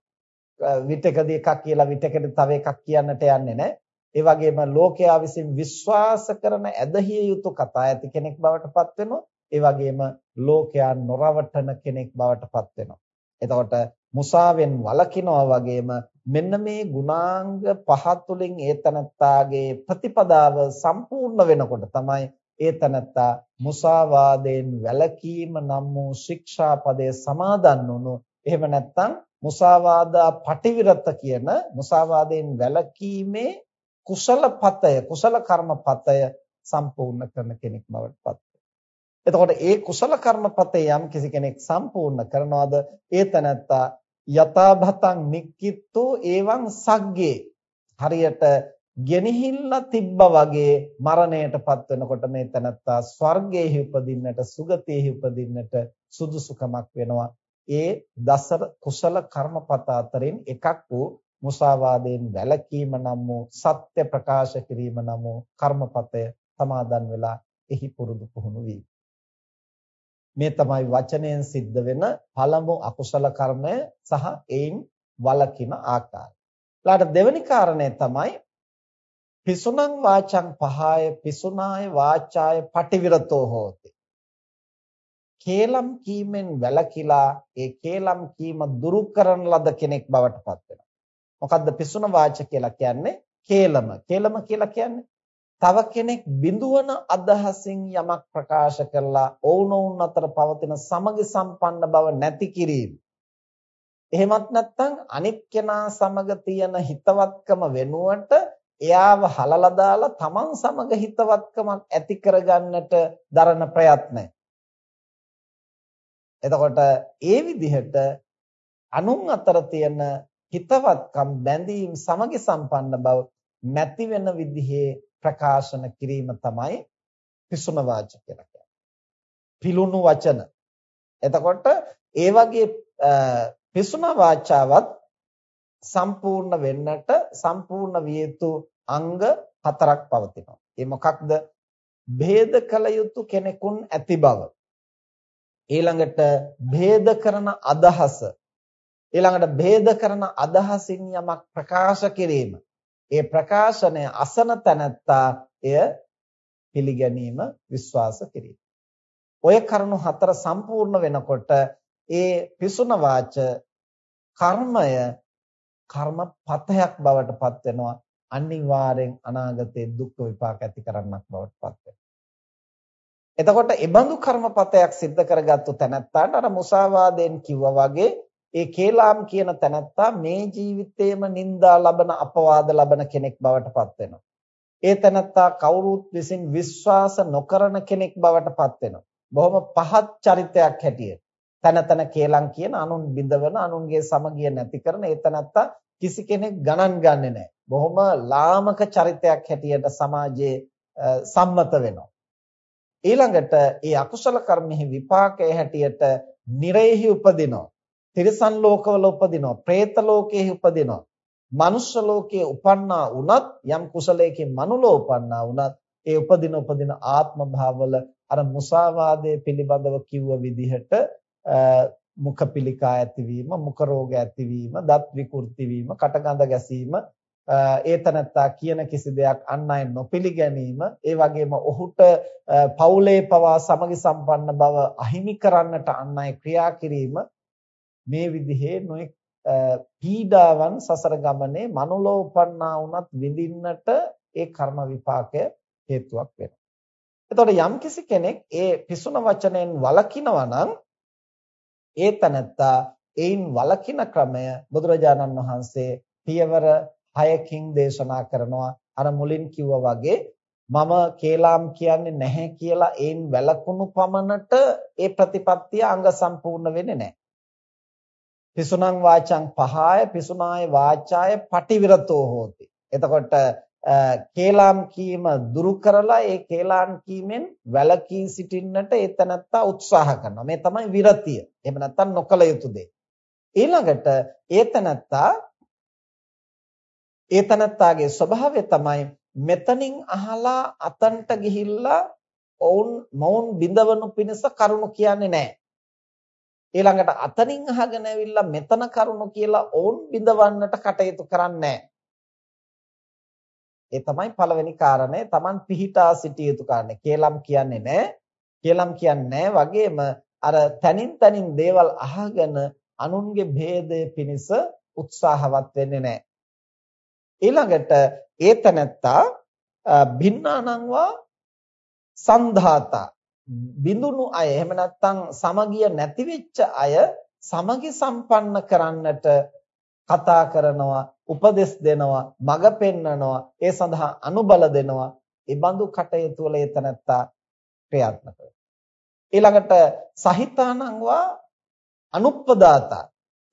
විතකදී එකක් කියලා විතකදී තව එකක් කියන්නට යන්නේ නැහැ. ඒ වගේම ලෝකයා විසින් විශ්වාස කරන ඇදහිය යුතු කතා ඇති කෙනෙක් බවට පත් වෙනවා. ඒ වගේම ලෝකයා නොරවටන කෙනෙක් බවට පත් වෙනවා. එතකොට මුසාවෙන් වළකිනවා වගේම මෙන්න මේ ගුණාංග පහ තුලින් ඒතනත්තාගේ ප්‍රතිපදාව සම්පූර්ණ වෙනකොට තමයි ඒතනත්තා මුසාවාදයෙන් වැළකීම නම් වූ ශික්ෂාපදයේ සමාදන් වුණු. එහෙම නැත්නම් මුසාවාදා පටිවිරත කියන මුසාවාදයෙන් වැළකීමේ කුසල පතය කුසල කර්ම පතය සම්පූර්ණ කරන කෙනෙක් බවට පත් එතකොට ඒ කුසල කර්මපතේ යම් කිසි කෙනෙක් සම්පූර්ණ කරනවාද? ඒ තැනත්තා යථාභතං නික්කිත්තෝ එවං සග්ගේ. හරියට ගෙනහිල්ලා තිබ්බා වගේ මරණයටපත් වෙනකොට මේ තැනත්තා ස්වර්ගයේ උපදින්නට සුගතියේ උපදින්නට සුදුසුකමක් වෙනවා. ඒ දසර කුසල කර්මපත අතරින් එකක් වූ මුසාවාදයෙන් වැළකීම නම් වූ සත්‍ය ප්‍රකාශ කිරීම නම් වූ කර්මපතය සමාදන් වෙලා එහි පුරුදු පුහුණු වී. මේ තමයි වචනයෙන් සිද්ධ වෙන පළමු අකුසල කර්මය සහ ඒයින් වළකින ආකාරය. ඊළාට දෙවෙනි කාරණය තමයි පිසුනං වාචං පහය පිසුනාය වාචාය පටිවිරතෝ හෝති. කේලම් කීමෙන් වැළකීලා ඒ කේලම් කීම දුරු කරන ලද කෙනෙක් බවට පත් වෙනවා. මොකද්ද පිසුන වාච කියලා කියන්නේ? කේලම. කේලම කියලා කියන්නේ තව කෙනෙක් බිඳුවන අදහසින් යමක් ප්‍රකාශ කරලා ඔවුනොවුන් අතර පවතින සමගි සම්පන්න බව නැති කිරීම. එහෙමත් නැත්නම් අනිත් කෙනා සමග තියෙන හිතවත්කම වෙනුවට එයාව හලලා දාලා තමන් සමග හිතවත්කමක් ඇති කරගන්නට දරන ප්‍රයත්නය. එතකොට ඒ විදිහට අනුන් අතර තියෙන හිතවත්කම් බැඳීම් සමගි සම්පන්න බව නැති වෙන විදිහේ ප්‍රකාශන කිරීම තමයි පිසුන වාච කියලා කියන්නේ. පිලුණු වචන. එතකොට ඒ වගේ පිසුන වාචාවත් සම්පූර්ණ වෙන්නට සම්පූර්ණ විය යුතු අංග හතරක් පවතිනවා. ඒ මොකක්ද? ભેද කළ යුතු කෙනෙකුන් ඇති බව. ඊළඟට ભેද කරන අදහස. ඊළඟට ભેද කරන අදහසින් යමක් ප්‍රකාශ කිරීම. ඒ ප්‍රකාශනය අසන තැනැත්තා එය පිළිගැනීම විශ්වාස කිරීම. ඔය කරුණු හතර සම්පූර්ණ වෙනකොට ඒ පිසුන වාච කර්මය කර්මපතයක් බවට පත් වෙනවා අනිවාර්යෙන් අනාගතයේ දුක් විපාක ඇති කරන්නක් බවට පත් වෙනවා. එතකොට ඒබඳු කර්මපතයක් සිද්ධ කරගත්තු තැනැත්තාට අර මුසාවාදයෙන් කිව්වා වගේ ඒ කේලාම් කියන තැනැත්තා මේ ජීවිතේම නිന്ദා ලබන අපවාද ලබන කෙනෙක් බවට පත් වෙනවා. ඒ තැනැත්තා කවුරුත් විසින් විශ්වාස නොකරන කෙනෙක් බවට පත් වෙනවා. බොහොම පහත් චරිතයක් හැටියට. තන තන කේලම් කියන අනුන් බිඳවන අනුන්ගේ සමගිය නැති කරන ඒ තැනැත්තා කිසි කෙනෙක් ගණන් ගන්නෙ නැහැ. බොහොම ලාමක චරිතයක් හැටියට සමාජයේ සම්මත වෙනවා. ඊළඟට ඒ අකුසල කර්මෙහි විපාකයේ හැටියට නිරේහි උපදිනවා. තිරිසන් ලෝකවල උපදිනවා. പ്രേත ලෝකයේ උපදිනවා. මනුෂ්‍ය ලෝකයේ උපන්නා වුණත් යම් කුසලයකින් මනුලෝ උපන්නා වුණත් ඒ උපදින උපදින ආත්ම භාවවල අර මුසාවාදයේ පිළිබඳව කිව්ව විදිහට මුඛ පිළිකා ඇතිවීම, මුඛ රෝග ඇතිවීම, දත් විකෘති වීම, කටගඳ ගැසීම, ඒතනත්තා කියන කිසි දෙයක් අන් අය නොපිළිගැනීම, ඒ වගේම ඔහුට පෞලේ පවා සමගි සම්පන්න බව අහිමි කරන්නට අන් අය ක්‍රියා කිරීම මේ විදිහේ නොඑක් පීඩාවන් සසර ගමනේ මනුලෝ උපන්නා වුණත් විඳින්නට ඒ කර්ම විපාකය හේතුවක් වෙනවා. එතකොට යම්කිසි කෙනෙක් ඒ පිසුන වචනෙන් වළකිනවා නම් ඒ තනත්තා එයින් වළකින ක්‍රමය බුදුරජාණන් වහන්සේ පියවර 6කින් දේශනා කරනවා අර මුලින් කිව්වා වගේ මම කේලාම් කියන්නේ නැහැ කියලා එයින් වැළකුණු පමණට ඒ ප්‍රතිපත්තිය අංග සම්පූර්ණ වෙන්නේ නැහැ. පිසුනං වාචං පහය පිසුනාය වාචාය පටිවිරතෝ හෝති. එතකොට කේලාම් කීම දුරු කරලා ඒ කේලාම් කීමෙන් වැළකී සිටින්නට ඒ තනත්තා උත්සාහ කරනවා. මේ තමයි විරතිය. එහෙම නැත්නම් නොකල යුතු දේ. ඊළඟට ඒ තනත්තා ඒ තනත්තාගේ ස්වභාවය තමයි මෙතනින් අහලා අතන්ට ගිහිල්ලා ඔවුන් මොවුන් බිඳවනු පිණිස කරුණු කියන්නේ නැහැ. ඊළඟට අතනින් අහගෙන ඇවිල්ලා මෙතන කරුණු කියලා ඔවුන් බිඳවන්නට කටයුතු කරන්නේ ඒ තමයි පළවෙනි කාරණය. Taman පිහිටා සිටිය යුතු කාරණේ. කේලම් කියන්නේ නැහැ. කේලම් කියන්නේ වගේම අර තනින් තනින් දේවල් අහගෙන අනුන්ගේ භේදය පිණිස උත්සාහවත් වෙන්නේ නැහැ. ඊළඟට ඒතනත්තා භින්නානංවා සන්ධාතා බිඳුණු අය එහෙම නැත්නම් සමගිය නැති වෙච්ච අය සමගි සම්පන්න කරන්නට කතා කරනවා උපදෙස් දෙනවා මඟ පෙන්නනවා. ඒ සඳහා අනුබල දෙනවා. ඒ බඳු කටයුතු වල එතනත්තා ක්‍රියාත්මක ඊළඟට සහිතානංවා අනුප්පදාතා.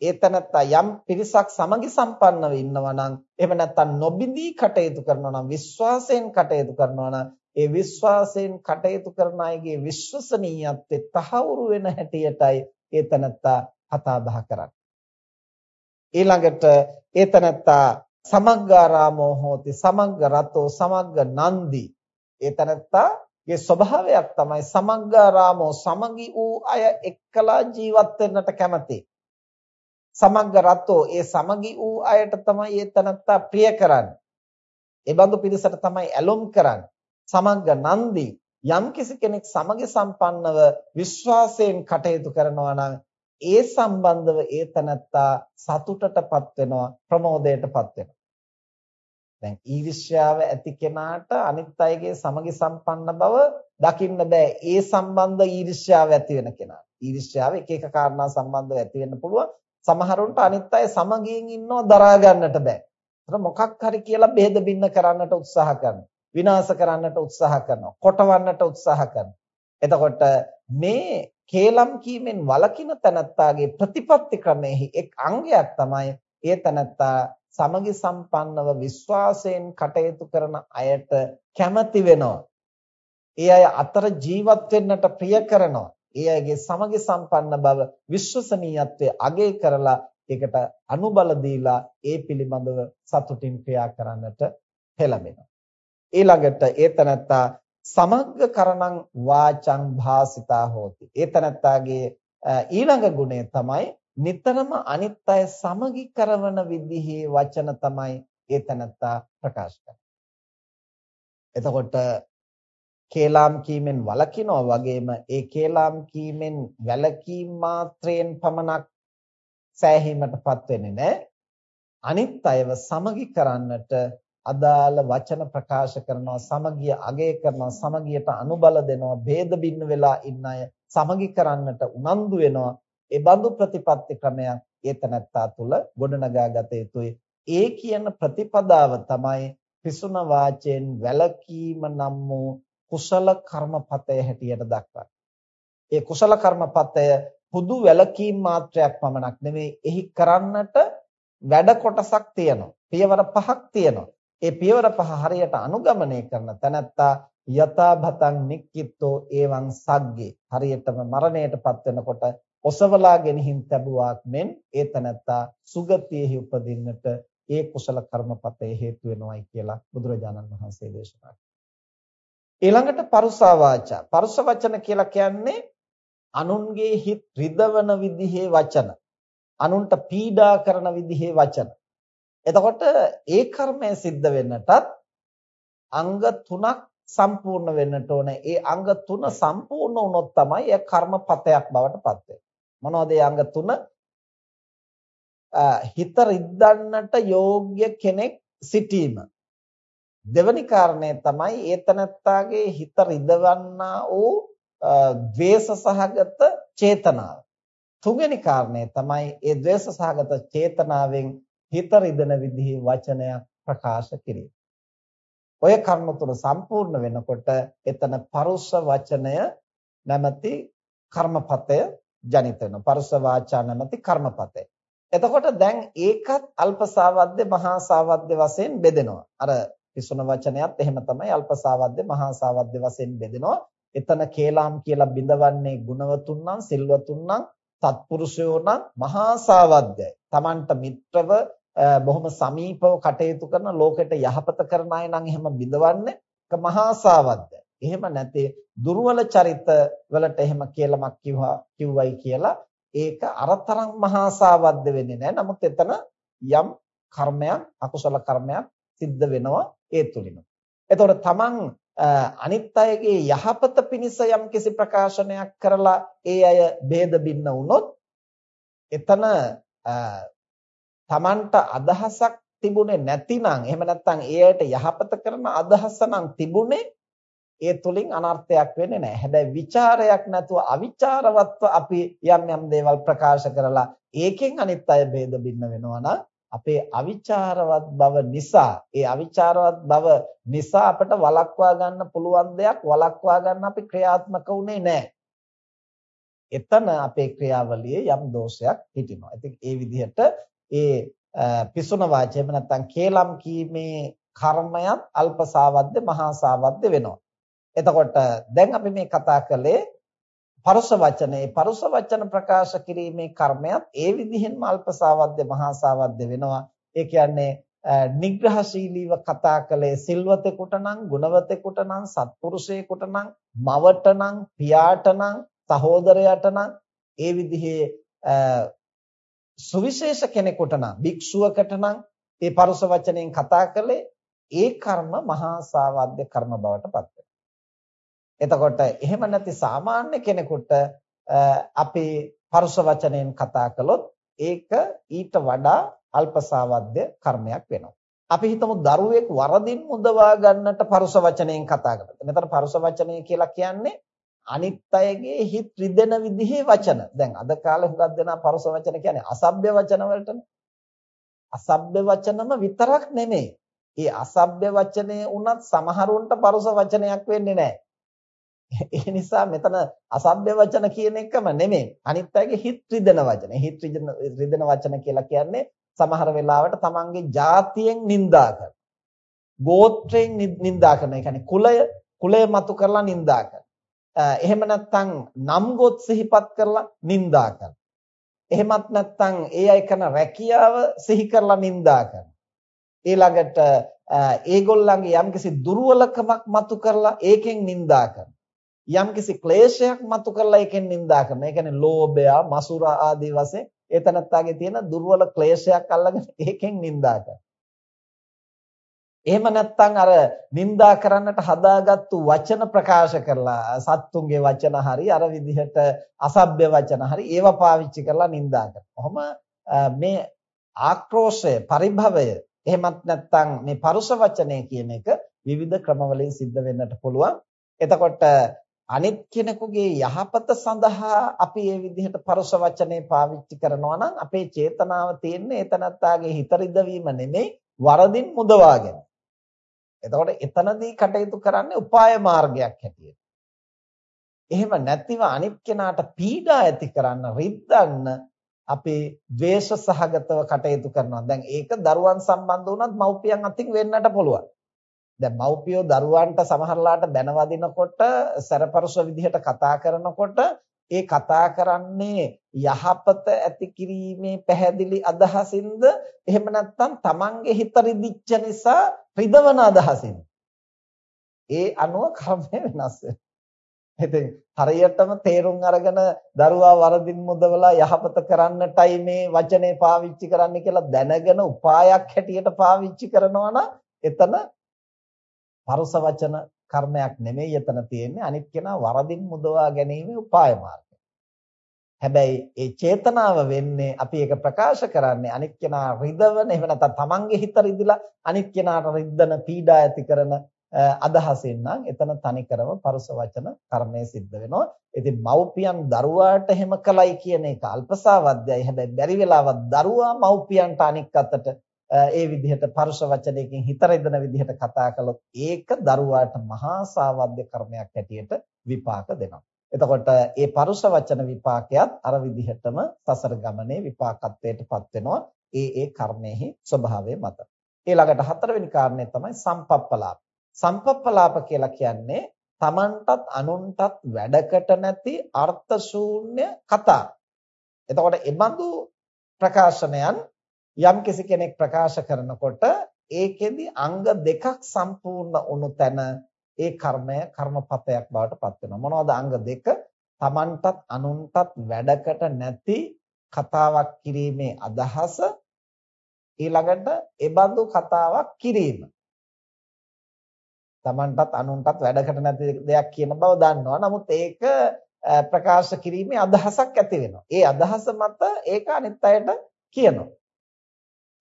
ඒතනත්තා යම් පිරිසක් සමගි සම්පන්නව ඉන්නවා නම් එහෙම නැත්නම් නොබිඳී කටයුතු කරනවා නම් විශ්වාසයෙන් කටයුතු කරනවා නම් ඒ විශ්වාසයෙන් කටයුතු කරන අයගේ විශ්වසනීයත්වය තහවුරු වෙන හැටියටයි ඒතනත්තා කතා බහ කරන්නේ. ඊළඟට ඒතනත්තා සමග්ගාරාමෝ හෝති සමග්ග රතෝ සමග්ග නන්දි. ඒතනත්තාගේ ස්වභාවයක් තමයි සමග්ගාරාමෝ සමගි වූ අය එක්කලා ජීවත් වෙන්නට කැමති. සමග්ග රතෝ ඒ සමගි වූ අයට තමයි ඒතනත්තා ප්‍රිය කරන්නේ. ඒ බඳු පිරිසට තමයි ඇලොම් කරන්නේ. සමග්ග නන්දී යම් කිසි කෙනෙක් සමගි සම්පන්නව විශ්වාසයෙන් කටයුතු කරනවා නම් ඒ සම්බන්ධව ඒ තනත්තා සතුටටපත් වෙනවා ප්‍රමෝදයටපත් වෙනවා. දැන් ඊර්ෂ්‍යාව ඇති කෙනාට අනිත් අයගේ සමගි සම්පන්න බව දකින්න බෑ. ඒ සම්බන්ධ ඊර්ෂ්‍යාව ඇති වෙන කෙනාට. ඊර්ෂ්‍යාව එක එක කාරණා සම්බන්ධව ඇති වෙන්න පුළුවන්. සමහරුන්ට අනිත් අය සමගියෙන් ඉන්නව දරා ගන්නට බෑ. ඒතර මොකක් හරි කියලා බෙහෙද බින්න කරන්නට උත්සාහ කරනවා. විනාශ කරන්නට උත්සාහ කරනවා. කොටවන්නට උත්සාහ කරනවා. එතකොට මේ කේලම් කීමෙන් වළකින තනත්තාගේ ප්‍රතිපත්ති ක්‍රමයේ එක් අංගයක් තමයි ඒ තනත්තා සමගි සම්පන්නව විශ්වාසයෙන් කටයුතු කරන අයට කැමති වෙනවා. ඒ අය අතර ජීවත් වෙන්නට ප්‍රිය කරනවා. ඒ අයගේ සමගි සම්පන්න බව විශ්වසනීයත්වයේ අගය කරලා ඒකට අනුබල දීලා ඒ පිළිබඳව සතුටින් ක්‍රියා කරන්නට පෙළඹෙනවා. ඊළඟට ඒ තනත්තා සමග්ග කරණං වාචං භාසිතා හෝති. ඒ තනත්තාගේ ඊළඟ ගුණය තමයි නිතරම අනිත් අය සමගි කරවන විදිහේ වචන තමයි ඒ තනත්තා ප්‍රකාශ කරන්නේ. එතකොට කේලාම් කීමෙන් වළකිනවා වගේම ඒ කේලාම් කීමෙන් වැළකීම් මාත්‍රයෙන් පමණක් සෑහීමටපත් වෙන්නේ නැහැ. අනිත් අයව සමගි කරන්නට අදාළ වචන ප්‍රකාශ කරනවා සමගිය අගය කරනවා සමගියට අනුබල දෙනවා ભેද බින්න වෙලා ඉන්න අය සමගි කරන්නට උනන්දු වෙනවා ඒ බඳු ප්‍රතිපත්ති ක්‍රමයක් ඒතනත්තා තුල ගොඩනගා ගත යුතුයි ඒ කියන ප්‍රතිපදාව තමයි පිසුන වාචයෙන් වැළකීම නම් වූ කුසල කර්මපතය හැටියට දක්වන්නේ. ඒ කුසල කර්මපතය පුදු වැළකීම් මාත්‍රයක් පමණක් නෙවෙයි එහි කරන්නට වැඩ කොටසක් තියෙනවා. පියවර පහක් තියෙනවා. ඒ පියවර පහ හරියට අනුගමනය කරන තැනැත්තා යථා භතං නික්කිට්ඨෝ එවං සග්ගේ හරියටම මරණයටපත් වෙනකොට ඔසවලා ගෙනihin තැබුවාක් මෙන් ඒ තැනැත්තා සුගතියෙහි උපදින්නට ඒ කුසල කර්මපතේ හේතු වෙනවයි කියලා බුදුරජාණන් වහන්සේ දේශනා ඊළඟට පරුසා වාචා. පරුස වචන කියලා කියන්නේ අනුන්ගේ හිත් රිදවන විදිහේ වචන. අනුන්ට පීඩා කරන විදිහේ වචන. එතකොට ඒ කර්මය සිද්ධ වෙන්නටත් අංග තුනක් සම්පූර්ණ වෙන්නට ඕනේ. ඒ අංග තුන සම්පූර්ණ වුණොත් තමයි ඒ කර්මපතයක් බවට පත් වෙන්නේ. මොනවද ඒ අංග තුන? හිත රිද්දන්නට යෝග්‍ය කෙනෙක් සිටීම. දෙවැනි කාරණය තමයි ඒතනත්තාගේ හිත රිදවන්නා වූ ද්වේෂ සහගත චේතනාව. තුන්වෙනි කාරණය තමයි ඒ ද්වේෂ සහගත චේතනාවෙන් හිත රිදෙන විදිහේ වචනයක් ප්‍රකාශ කිරීම. ඔය කර්ම තුන සම්පූර්ණ වෙනකොට එතන පරුෂ වචනය නැමැති කර්මපතය ජනිත වෙනවා. පරුෂ වාචා නැමැති කර්මපතය. එතකොට දැන් ඒකත් අල්පසාවද්ද මහාසාවද්ද වශයෙන් බෙදෙනවා. අර පිසුන වචනයත් එහෙම තමයි අල්පසාවද්ද මහාසාවද්ද වශයෙන් බෙදෙනවා. එතන කේලාම් කියලා බිඳවන්නේ ගුණවතුන් නම් සිල්වතුන් නම් සත්පුරුෂයෝ නම් මහාසාවද්දයි. Tamanට මිත්‍රව බොහොම සමීපව කටයුතු කරන ලෝකෙට යහපත කරන අය නම් එහෙම බිඳවන්නේ මහාසාවද්ද. එහෙම නැතේ දුර්වල චරිත වලට එහෙම කියලාමක් කිව්වා කිව්වයි කියලා ඒක අරතරම් මහාසාවද්ද වෙන්නේ නැහැ. නමුත් එතන යම් කර්මයක් අකුසල කර්මයක් සිද්ධ වෙනවා ඒ තුලින්. එතකොට තමන් අනිත් අයගේ යහපත පිණිස යම් කිසි ප්‍රකාශනයක් කරලා ඒ අය ભેද බින්න වුණොත් එතන Tamanට අදහසක් තිබුණේ නැතිනම් එහෙම නැත්නම් ඒයට යහපත කරන අදහස නම් තිබුණේ ඒ තුලින් අනර්ථයක් වෙන්නේ නැහැ. හැබැයි ਵਿਚාරයක් නැතුව අවිචාරවත්ව අපි යම් යම් දේවල් ප්‍රකාශ කරලා ඒකෙන් අනිත් අය ભેද බින්න වෙනවා අපේ අවිචාරවත් බව නිසා ඒ අවිචාරවත් බව නිසා අපට වළක්වා ගන්න පුළුවන් දෙයක් වළක්වා ගන්න අපි ක්‍රියාත්මක වුණේ නැහැ. එතන අපේ ක්‍රියාවලියේ යම් දෝෂයක් හිටිනවා. ඉතින් ඒ විදිහට ඒ පිසුන වාචයම නැත්නම් කේලම් කීමේ කර්මයක් අල්පසාවද්ද මහාසාවද්ද වෙනවා. එතකොට දැන් අපි මේ කතා කළේ පරුස වචනේ පරුස වචන ප්‍රකාශ කිරීමේ කර්මයක් ඒ විදිහෙන්ම අල්පසාවද්ද මහාසාවද්ද වෙනවා. ඒ කියන්නේ නිග්‍රහශීලීව කතා කළේ සිල්වතෙකුට නම් ගුණවතෙකුට නම් සත්පුරුෂයෙකුට නම් මවට නම් පියාට නම් සහෝදරයට නම් ඒ විදිහේ සුවිශේෂ කෙනෙකුට නම් භික්ෂුවකට නම් ඒ පරුස වචනෙන් කතා කළේ ඒ කර්ම මහා සාවද්‍ය කර්ම බවට පත් එතකොට එහෙම නැති සාමාන්‍ය කෙනෙකුට අපි පරුෂ වචනයෙන් කතා කළොත් ඒක ඊට වඩා අල්පසාවද්‍ය කර්මයක් වෙනවා. අපි හිතමු දරුවෙක් වරදින් මුදවා ගන්නට පරුෂ වචනයෙන් කතා කරනවා. මෙතන පරුෂ වචනය කියලා කියන්නේ අනිත් අයගේ හිත රිදෙන විදිහේ වචන. දැන් අද කාලේ හුඟක් දෙනා පරුෂ වචන කියන්නේ අසභ්‍ය වචන වලටනේ. අසභ්‍ය වචනම විතරක් නෙමෙයි. ඒ අසභ්‍ය වචනේ උනත් සමහරුන්ට පරුෂ වචනයක් වෙන්නේ නැහැ. ඒ නිසා මෙතන අසභ්‍ය වචන කියන එකම නෙමෙයි. අනිත් අයගේ හිත රිදෙන වචන. හිත රිදෙන වචන කියලා කියන්නේ සමහර වෙලාවට තමන්ගේ જાතියෙන් නිඳා කරන. ගෝත්‍රයෙන් නිඳා කරන. ඒ කියන්නේ කුලය කුලය මතු කරලා නිඳා කරන. එහෙම නැත්නම් නම් ගොත් සිහිපත් කරලා නිඳා කරන. එහෙමත් නැත්නම් ඒ අය කරන රැකියාව සිහි කරලා නිඳා කරන. ඊළඟට ඒගොල්ලන්ගේ යම්කිසි දුර්වලකමක් මතු කරලා ඒකෙන් නිඳා කරන. යම්කිසි ක්ලේශයක් මතු කරලා ඒකෙන් නිඳා කරන. ඒ කියන්නේ ලෝභය, මසුරා ආදී වශයෙන් ඒ තනත්තාගේ තියෙන දුර්වල ක්ලේශයක් අල්ලගෙන ඒකෙන් නිඳා කරන. එහෙම නැත්නම් අර නිඳා කරන්නට හදාගත්තු වචන ප්‍රකාශ කරලා සත්තුන්ගේ වචන හරි අර විදිහට අසභ්‍ය වචන හරි ඒවා පාවිච්චි කරලා නිඳා කරනවා. කොහොම මේ ආක්‍රෝෂය, පරිභවය එහෙමත් නැත්නම් මේ පරුෂ වචනය කියන එක විවිධ ක්‍රමවලින් සිද්ධ වෙන්නට පුළුවන්. එතකොට අනිත් කෙනෙකුගේ යහපත සඳහා අපි මේ විදිහට පරුෂ වචනේ පාවිච්චි කරනවා නම් අපේ චේතනාව තියෙන්නේ එතනත්තාගේ හිත රිදවීම නෙමෙයි වරදින් මුදවාගෙන. එතකොට එතනදී කටයුතු කරන්නේ උපාය මාර්ගයක් හැටියට. එහෙම නැතිව අනිත් කෙනාට පීඩා ඇති කරන්න රිද්දන්න අපේ ද්වේෂ සහගතව කටයුතු කරනවා. දැන් ඒක දරුවන් සම්බන්ධ වුණත් මව්පියන් අතින් වෙන්නට පුළුවන්. දැන් මව්පියෝ දරුවන්ට සමහරලාට බැනවදිනකොට සැරපරුස විදිහට කතා කරනකොට ඒ කතා කරන්නේ යහපත ඇති කිරීමේ පැහැදිලි අදහසින්ද? එහෙම නැත්නම් තමන්ගේ හිත රිදිච්ච නිසා රිදවන අදහසින්ද ඒ අනුව කර්මය වෙනස් ඉතින් හරියටම තේරුම් අරගෙන දරුවා වරදින් මුදවලා යහපත කරන්නටයි මේ වචනේ පාවිච්චි කරන්න කියලා දැනගෙන උපායක් හැටියට පාවිච්චි කරනවා නම් එතන පරුස වචන කර්මයක් නෙමෙයි එතන තියෙන්නේ අනිත් කෙනා වරදින් මුදවා ගැනීම උපාය මාර්ගය. හැබැයි ඒ චේතනාව වෙන්නේ අපි ඒක ප්‍රකාශ කරන්නේ අනිත් කෙනා රිදවන එහෙම නැත්නම් තමන්ගේ හිත රිදලා අනිත් කෙනාට රිද්දන පීඩා ඇති කරන අදහසින් නම් එතන තනිකරම පරුස වචන කර්මය සිද්ධ වෙනවා. ඉතින් මව්පියන් දරුවාට එහෙම කලයි කියන එක අල්පසාවද්‍යයි. හැබැයි බැරි වෙලාවත් දරුවා මව්පියන්ට අනික් අතට ඒ විදිහට පරුෂ වචනයකින් හිත රෙදෙන විදිහට කතා කළොත් ඒක දරුවාට මහා සාවද්‍ය කර්මයක් හැටියට විපාක දෙනවා. එතකොට මේ පරුෂ වචන විපාකයක් අර විදිහටම සසර ගමනේ විපාකත්වයටපත් වෙනවා. ඒ ඒ කර්මයේ ස්වභාවය මත. ඊළඟට හතරවෙනි කාරණය තමයි සම්පප්පලාප. සම්පප්පලාප කියලා කියන්නේ Tamanටත් අනුන්ටත් වැඩකට නැති අර්ථ ශූන්‍ය කතා. එතකොට ඒ බඳු ප්‍රකාශනයන් යම් කෙනෙක් ප්‍රකාශ කරනකොට ඒකෙදි අංග දෙකක් සම්පූර්ණ වුණු තැන ඒ කර්මය කර්මපතයක් බවට පත් වෙනවා. මොනවද අංග දෙක? Tamanටත් අනුන්ටත් වැඩකට නැති කතාවක් කිරීමේ අදහස ඊළඟට ඒබඳු කතාවක් කිරීම. Tamanටත් අනුන්ටත් වැඩකට නැති දෙයක් කියන බව දන්නවා. නමුත් ඒක ප්‍රකාශ කිරීමේ අදහසක් ඇති වෙනවා. ඒ අදහස මත ඒක අනිත් අයට කියනවා.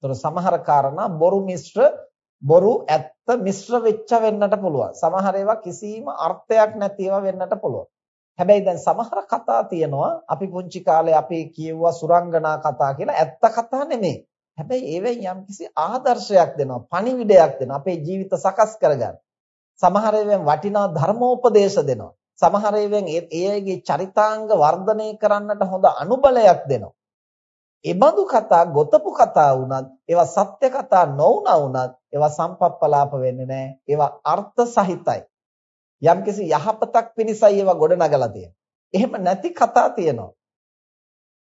ඒතර සමහර කාරණා බොරු මිශ්‍ර බොරු ඇත්ත මිශ්‍ර වෙච්ච වෙන්නට පුළුවන්. සමහර ඒවා කිසිම අර්ථයක් නැති ඒවා වෙන්නට පුළුවන්. හැබැයි දැන් සමහර කතා තියෙනවා අපි පුංචි කාලේ අපි කියුවා සුරංගනා කතා කියලා ඇත්ත කතා නෙමෙයි. හැබැයි ඒවෙන් යම්කිසි ආදර්ශයක් දෙනවා, පණිවිඩයක් දෙනවා අපේ ජීවිත සකස් කරගන්න. සමහර ඒවෙන් වටිනා ධර්මෝපදේශ දෙනවා. සමහර ඒවෙන් ඒ අයගේ චරිතාංග වර්ධනය කරන්නට හොඳ අනුබලයක් දෙනවා. එබඳු කතා ගොතපු කතා වුණත් ඒවා සත්‍ය කතා නොවුණා වුණත් ඒවා සම්පප්පලාප වෙන්නේ නැහැ. ඒවා අර්ථ සහිතයි. යම්කිසි යහපතක් පිණිසයි ඒවා ගොඩනගලා තියෙන්නේ. එහෙම නැති කතා තියෙනවා.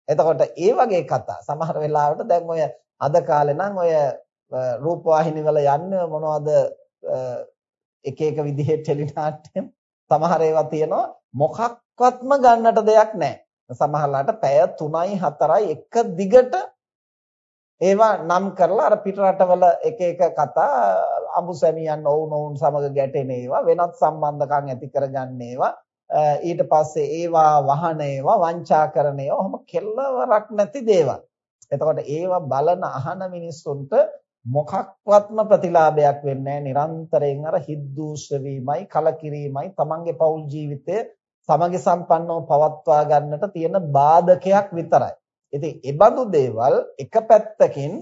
එතකොට ඒ වගේ කතා සමහර වෙලාවට දැන් ඔය අද කාලේ නම් ඔය රූපවාහිනි වල යන්නේ මොනවද එක එක විදිහේ ටෙලි නාට්‍ය සමහර ඒවා තියෙනවා මොකක්වත්ම ගන්නට දෙයක් නැහැ. සමහරලාට පැය 3යි 4යි එක දිගට ඒවා නම් කරලා අර පිට රටවල එක එක කතා අඹුසැමියන් ඔවුනොවුන් සමග ගැටෙන ඒවා වෙනත් සම්බන්ධකම් ඇති කරගන්න ඒවා ඊට පස්සේ ඒවා වහන ඒවා වංචා කරන ඒවා ඔහොම කෙල්ලවරක් නැති දේවල්. එතකොට ඒවා බලන අහන මිනිස්සුන්ට මොකක්වත්ම ප්‍රතිලාභයක් වෙන්නේ නිරන්තරයෙන් අර හිද්දූෂ වීමයි කලකිරීමයි තමන්ගේ පෞල් ජීවිතය සමගි සම්පන්නව පවත්වා ගන්නට තියෙන බාධකයක් විතරයි. ඉතින් ඒ බඳු දේවල් එක පැත්තකින්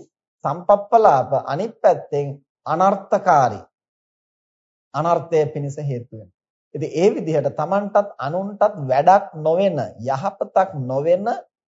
සම්පප්පලාප අනිත් පැත්තෙන් අනර්ථකාරී අනර්ථය පිණිස හේතු වෙනවා. ඉතින් ඒ විදිහට Tamanටත් අනුන්ටත් වැඩක් නොවන යහපතක් නොවන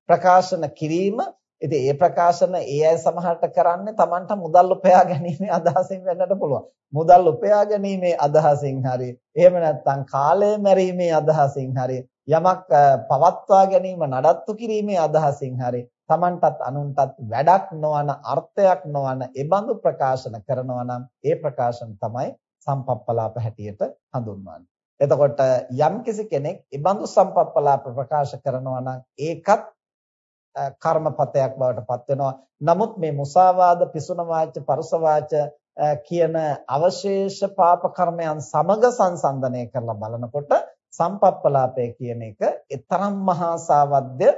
ප්‍රකාශන කිරීම ඉතින් ඒ ප්‍රකාශන ඒ අය සමහරට කරන්නේ Tamanට මුදල් උපයා ගැනීමේ අදහසින් වෙන්නට පුළුවන්. මුදල් උපයා ගැනීමේ අදහසින් හරි එහෙම නැත්නම් කාලය මැරීමේ අදහසින් හරි යමක් පවත්වා ගැනීම නඩත්තු කිරීමේ අදහසින් හරි Tamanටත් අනුන්ටත් වැඩක් නොවන අර්ථයක් නොවන ඒ බඳු ප්‍රකාශන කරනවා නම් ඒ ප්‍රකාශන තමයි සම්පප්පලාප හැටියට හඳුන්වන්නේ. එතකොට යම්කිසි කෙනෙක් ඉබඳු සම්පප්පලාප ප්‍රකාශ කරනවා නම් ඒකත් කර්මපතයක් බවට පත් වෙනවා. නමුත් මේ මුසාවාද, පිසුන වාච, පරුස වාච කියන අවශේෂ පාප කර්මයන් සමග සංසන්දනය කරලා බලනකොට සම්පප්පලාපය කියන එක තරම් මහා සාවද්‍ය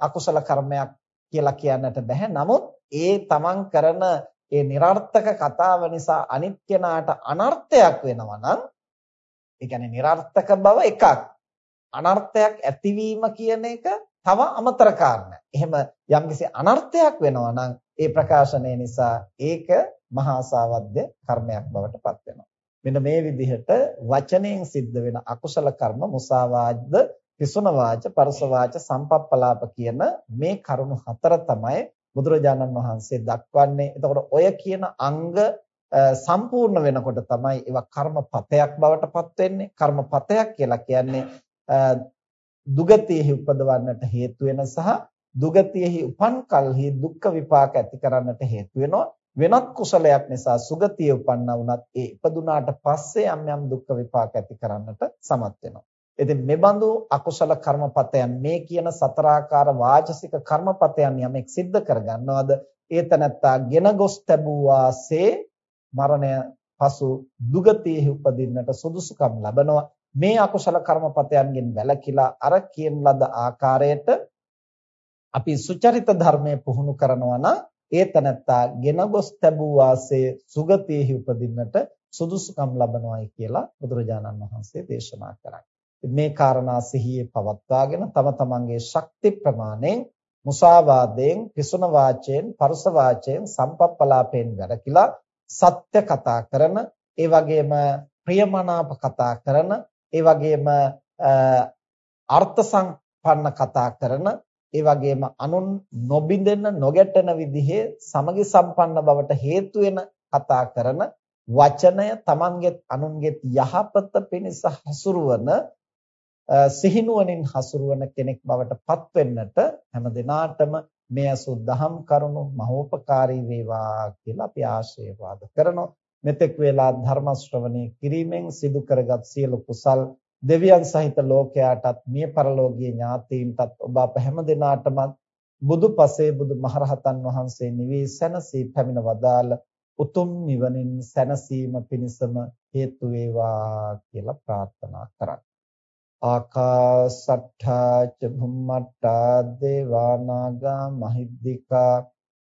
අකුසල කර්මයක් කියලා කියන්නට බෑ. නමුත් ඒ තමන් කරන ඒ નિરර්ථක කතාව නිසා අනිත් කෙනාට අනර්ථයක් වෙනවා නම් ඒ කියන්නේ નિરර්ථක බව එකක්. අනර්ථයක් ඇතිවීම කියන එක තව අමතර කාරණයක්. එහෙම යම්කිසි අනර්ථයක් වෙනවා නම් ඒ ප්‍රකාශනය නිසා ඒක මහා සාවද්‍ය කර්මයක් බවට පත් වෙනවා. මෙන්න මේ විදිහට වචනයෙන් සිද්ධ වෙන අකුසල කර්ම මුසාවාද, පිසුන වාච, පරස වාච, සම්පප්පලාප කියන මේ කරුණු හතර තමයි බුදුරජාණන් වහන්සේ දක්වන්නේ. එතකොට ඔය කියන අංග සම්පූර්ණ වෙනකොට තමයි ඒවා කර්මපතයක් බවට පත් වෙන්නේ. කර්මපතයක් කියලා කියන්නේ දුගතියෙහි උපදවන්නට හේතු වෙන සහ දුගතියෙහි උපන් කලෙහි දුක්ඛ විපාක ඇති කරන්නට හේතු වෙනවා. වෙනත් කුසලයක් නිසා සුගතිය උපන්නා වුණත් ඒ ඉපදුනාට පස්සේ යම් යම් දුක්ඛ විපාක ඇති කරන්නට සමත් වෙනවා. ඉතින් මෙබඳු අකුසල කර්මපතයන් මේ කියන සතරාකාර වාචසික කර්මපතයන් යමෙක් සිද්ධ කරගන්නවද ඒ තනත්තා ගෙන ගොස් තැබුවාසේ මරණය පසු දුගතියෙහි උපදින්නට සුදුසුකම් ලබනවා මේ අකුසල කර්මපතයන්ගෙන් වැළකීලා අර කියන ලද ආකාරයට අපි සුචරිත ධර්මයේ පුහුණු කරනවා නම් ඒ තනත්තා ගෙන ගොස් තැබූ වාසයේ සුගතියෙහි උපදින්නට සුදුසුකම් ලබනවායි කියලා බුදුරජාණන් වහන්සේ දේශනා කරා. මේ කාරණා සිහියේ පවත්වාගෙන තම තමන්ගේ ශක්ති ප්‍රමාණයෙන් මුසාවාදයෙන්, පිසුන වාචයෙන්, පරුස වාචයෙන්, සම්පප්පලාපයෙන් වැළකීලා සත්‍ය කතා කරන ඒ වගේම ප්‍රියමනාප කතා කරන ඒ වගේම අර්ථ සංපන්න කතා කරන ඒ වගේම අනුන් නොබින්දෙන්න නොගැටෙන විදිහේ සමගි සම්පන්න බවට හේතු වෙන කතා කරන වචනය Tamanget අනුන්ගෙත් යහපත පිණිස හසුරුවන සිහිනුවණින් හසුරුවන කෙනෙක් බවට පත් වෙන්නට හැම දිනාටම මේ අසුද්ධහම් කරුණු මහෝපකාරී වේවා කියලා අපි ආශිර්වාද කරනවා. මෙතෙක් වේලා ධර්ම ශ්‍රවණය කිරීමෙන් සිදු කරගත් සියලු කුසල් දෙවියන් සහිත ලෝකයාටත් මිය පරලෝකීය ඥාතීන්ටත් ඔබ අප හැම දිනාටම බුදුපසේ බුදු මහරහතන් වහන්සේ නිවී සැනසී පැමිණ වදාළ උතුම් නිවනින් සැනසීම පිණිසම හේතු වේවා කියලා ප්‍රාර්ථනා කරා. ආකාසට්ඨා ච භුම්මට්ඨා දේවා නාග මහිද්దికා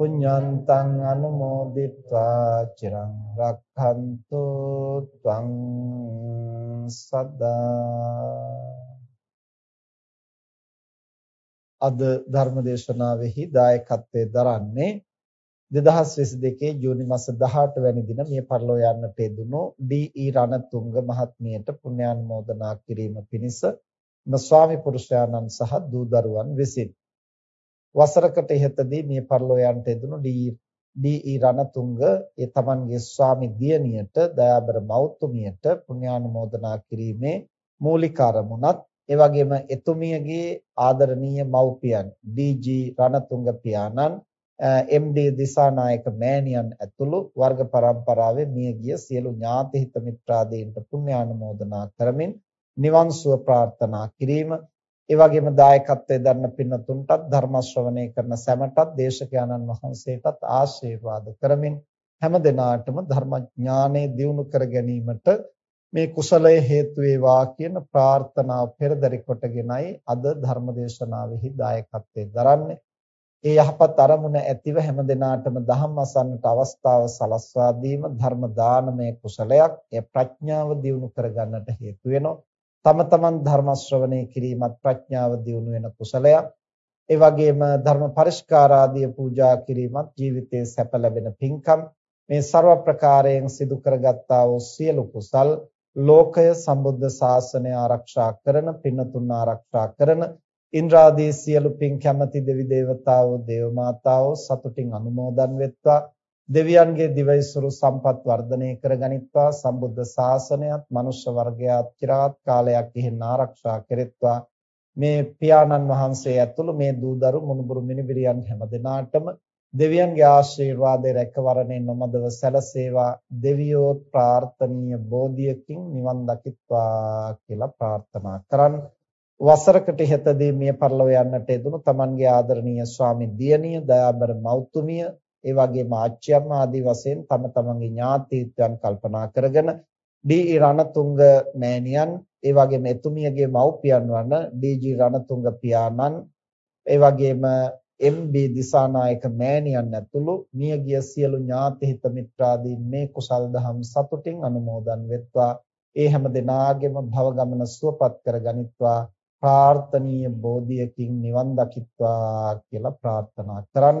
පුඤ්ඤන්තං අනුමෝදිත්වා චිරං රක්ඛන්තු ත්වං සදා අද ධර්මදේශනාවෙහි දායකත්වයේ දරන්නේ 2022 ජූනි මාස 18 වැනි දින මිය පරලෝ යන්නට යෙදුණු ඩී.ඊ. රණතුංග මහත්මියට පුණ්‍යානුමෝදනා කිරීම පිණිස ස්වාමි පුරුෂයාණන් සහ දූ දරුවන් විසින් වසරකට ඉහතදී මේ පරලෝයන්ට එදුණු ඩී.ඊ. රණතුංග ඒ තමන්ගේ ස්වාමි දියණියට දයාබර මෞතුමියට පුණ්‍යානුමෝදනා කිරීමේ මූලික අරමුණත් ඒ වගේම එතුමියගේ ආදරණීය මව්පියන් ඩී.ජී. රණතුංග පියාණන් එම්.ඩී. දිසානායක මෑණියන් ඇතුළු වර්ග පරම්පරාවේ මියගිය සියලු ඥාති හිත මිත්‍රාදීන්ට පුණ්‍යානුමෝදනා කරමින් නිවන් සුව ප්‍රාර්ථනා කිරීම ඒ වගේම දායකත්වයේ දරන පින්තුන්ටත් ධර්ම ශ්‍රවණය කරන සැමටත් දේශකයන්න් වහන්සේටත් ආශිර්වාද කරමින් හැම දිනාටම ධර්ම ඥානෙ දියුණු කර ගැනීමට මේ කුසලය හේතු වේවා කියන ප්‍රාර්ථනාව පෙරදරි කොටගෙනයි අද ධර්ම දේශනාවෙහි දායකත්වයේ දරන්නේ. ඒ යහපත් අරමුණ ඇතිව හැම දිනාටම ධම්ම අසන්නට අවස්ථාව සලස්වා දීම ධර්ම දානමය කුසලයක්. ඒ ප්‍රඥාව දියුණු කරගන්නට හේතු වෙනවා. තම තමන් ධර්ම ශ්‍රවණය කිරීමත් ප්‍රඥාව දියුණු වෙන කුසලයක්. ඒ වගේම ධර්ම පරිස්කාරාදී පූජා කිරීමත් ජීවිතයේ සැප ලැබෙන පින්කම්. මේ ਸਰව ප්‍රකාරයෙන් සිදු කරගත්තා වූ සියලු කුසල් ලෝකය සම්බුද්ධ ශාසනය ආරක්ෂා කරන පින්නතුන් ආරක්ෂා කරන ඉන්ද්‍රාදී සියලු පින් කැමැති දෙවි දේවතාවෝ දේව මාතාවෝ සතුටින් අනුමෝදන් වෙත්වා. දෙවියන්ගේ දිවයිසුරු සම්පත් වර්ධනය කරගනිත්වා සම්බුද්ධ ශාසනයත් මනුෂ්‍ය වර්ගයාත් চিරාත් කාලයක් ඉහෙන් ආරක්ෂා කෙරෙත්වා. මේ පියාණන් වහන්සේ ඇතුළු මේ දූදරු මුණුබුරු මිනිබිරියන් හැමදෙනාටම දෙවියන්ගේ ආශිර්වාදයේ රැකවරණය නොමදව සැලසේවා. දෙවියෝ ප්‍රාර්ථනීය බෝධියකින් නිවන් දකිත්වා කියලා ප්‍රාර්ථනා කරන්නේ වසරකට ඉහතදී මිය පරලොව යන්නට යෙදුණු තමන්ගේ ආදරණීය ස්වාමි දියණිය දයාබර මෞතුමිය ඒ වගේම ආච්චියම්මා ආදී වශයෙන් තම තමන්ගේ ඥාතීත්වයන් කල්පනා කරගෙන ඩී රණතුංග මෑණියන් ඒ වගේම එතුමියගේ මව්පියන් වන ඩී.ජී. රණතුංග පියාණන් ඒ වගේම එම්.බී. දිසානායක මෑණියන් ඇතුළු මියගිය සියලු ඥාති හිත මිත්‍රාදීන් මේ කුසල් දහම් සතුටින් අනුමෝදන් වෙත්වා ඒ හැම දිනාගෙම භව ගමන සුවපත් කර ගනිත්වා ප්‍රාර්ථනීය බෝධියකින් නිවන් දකිත්වා කියලා ප්‍රාර්ථනා කරන්න.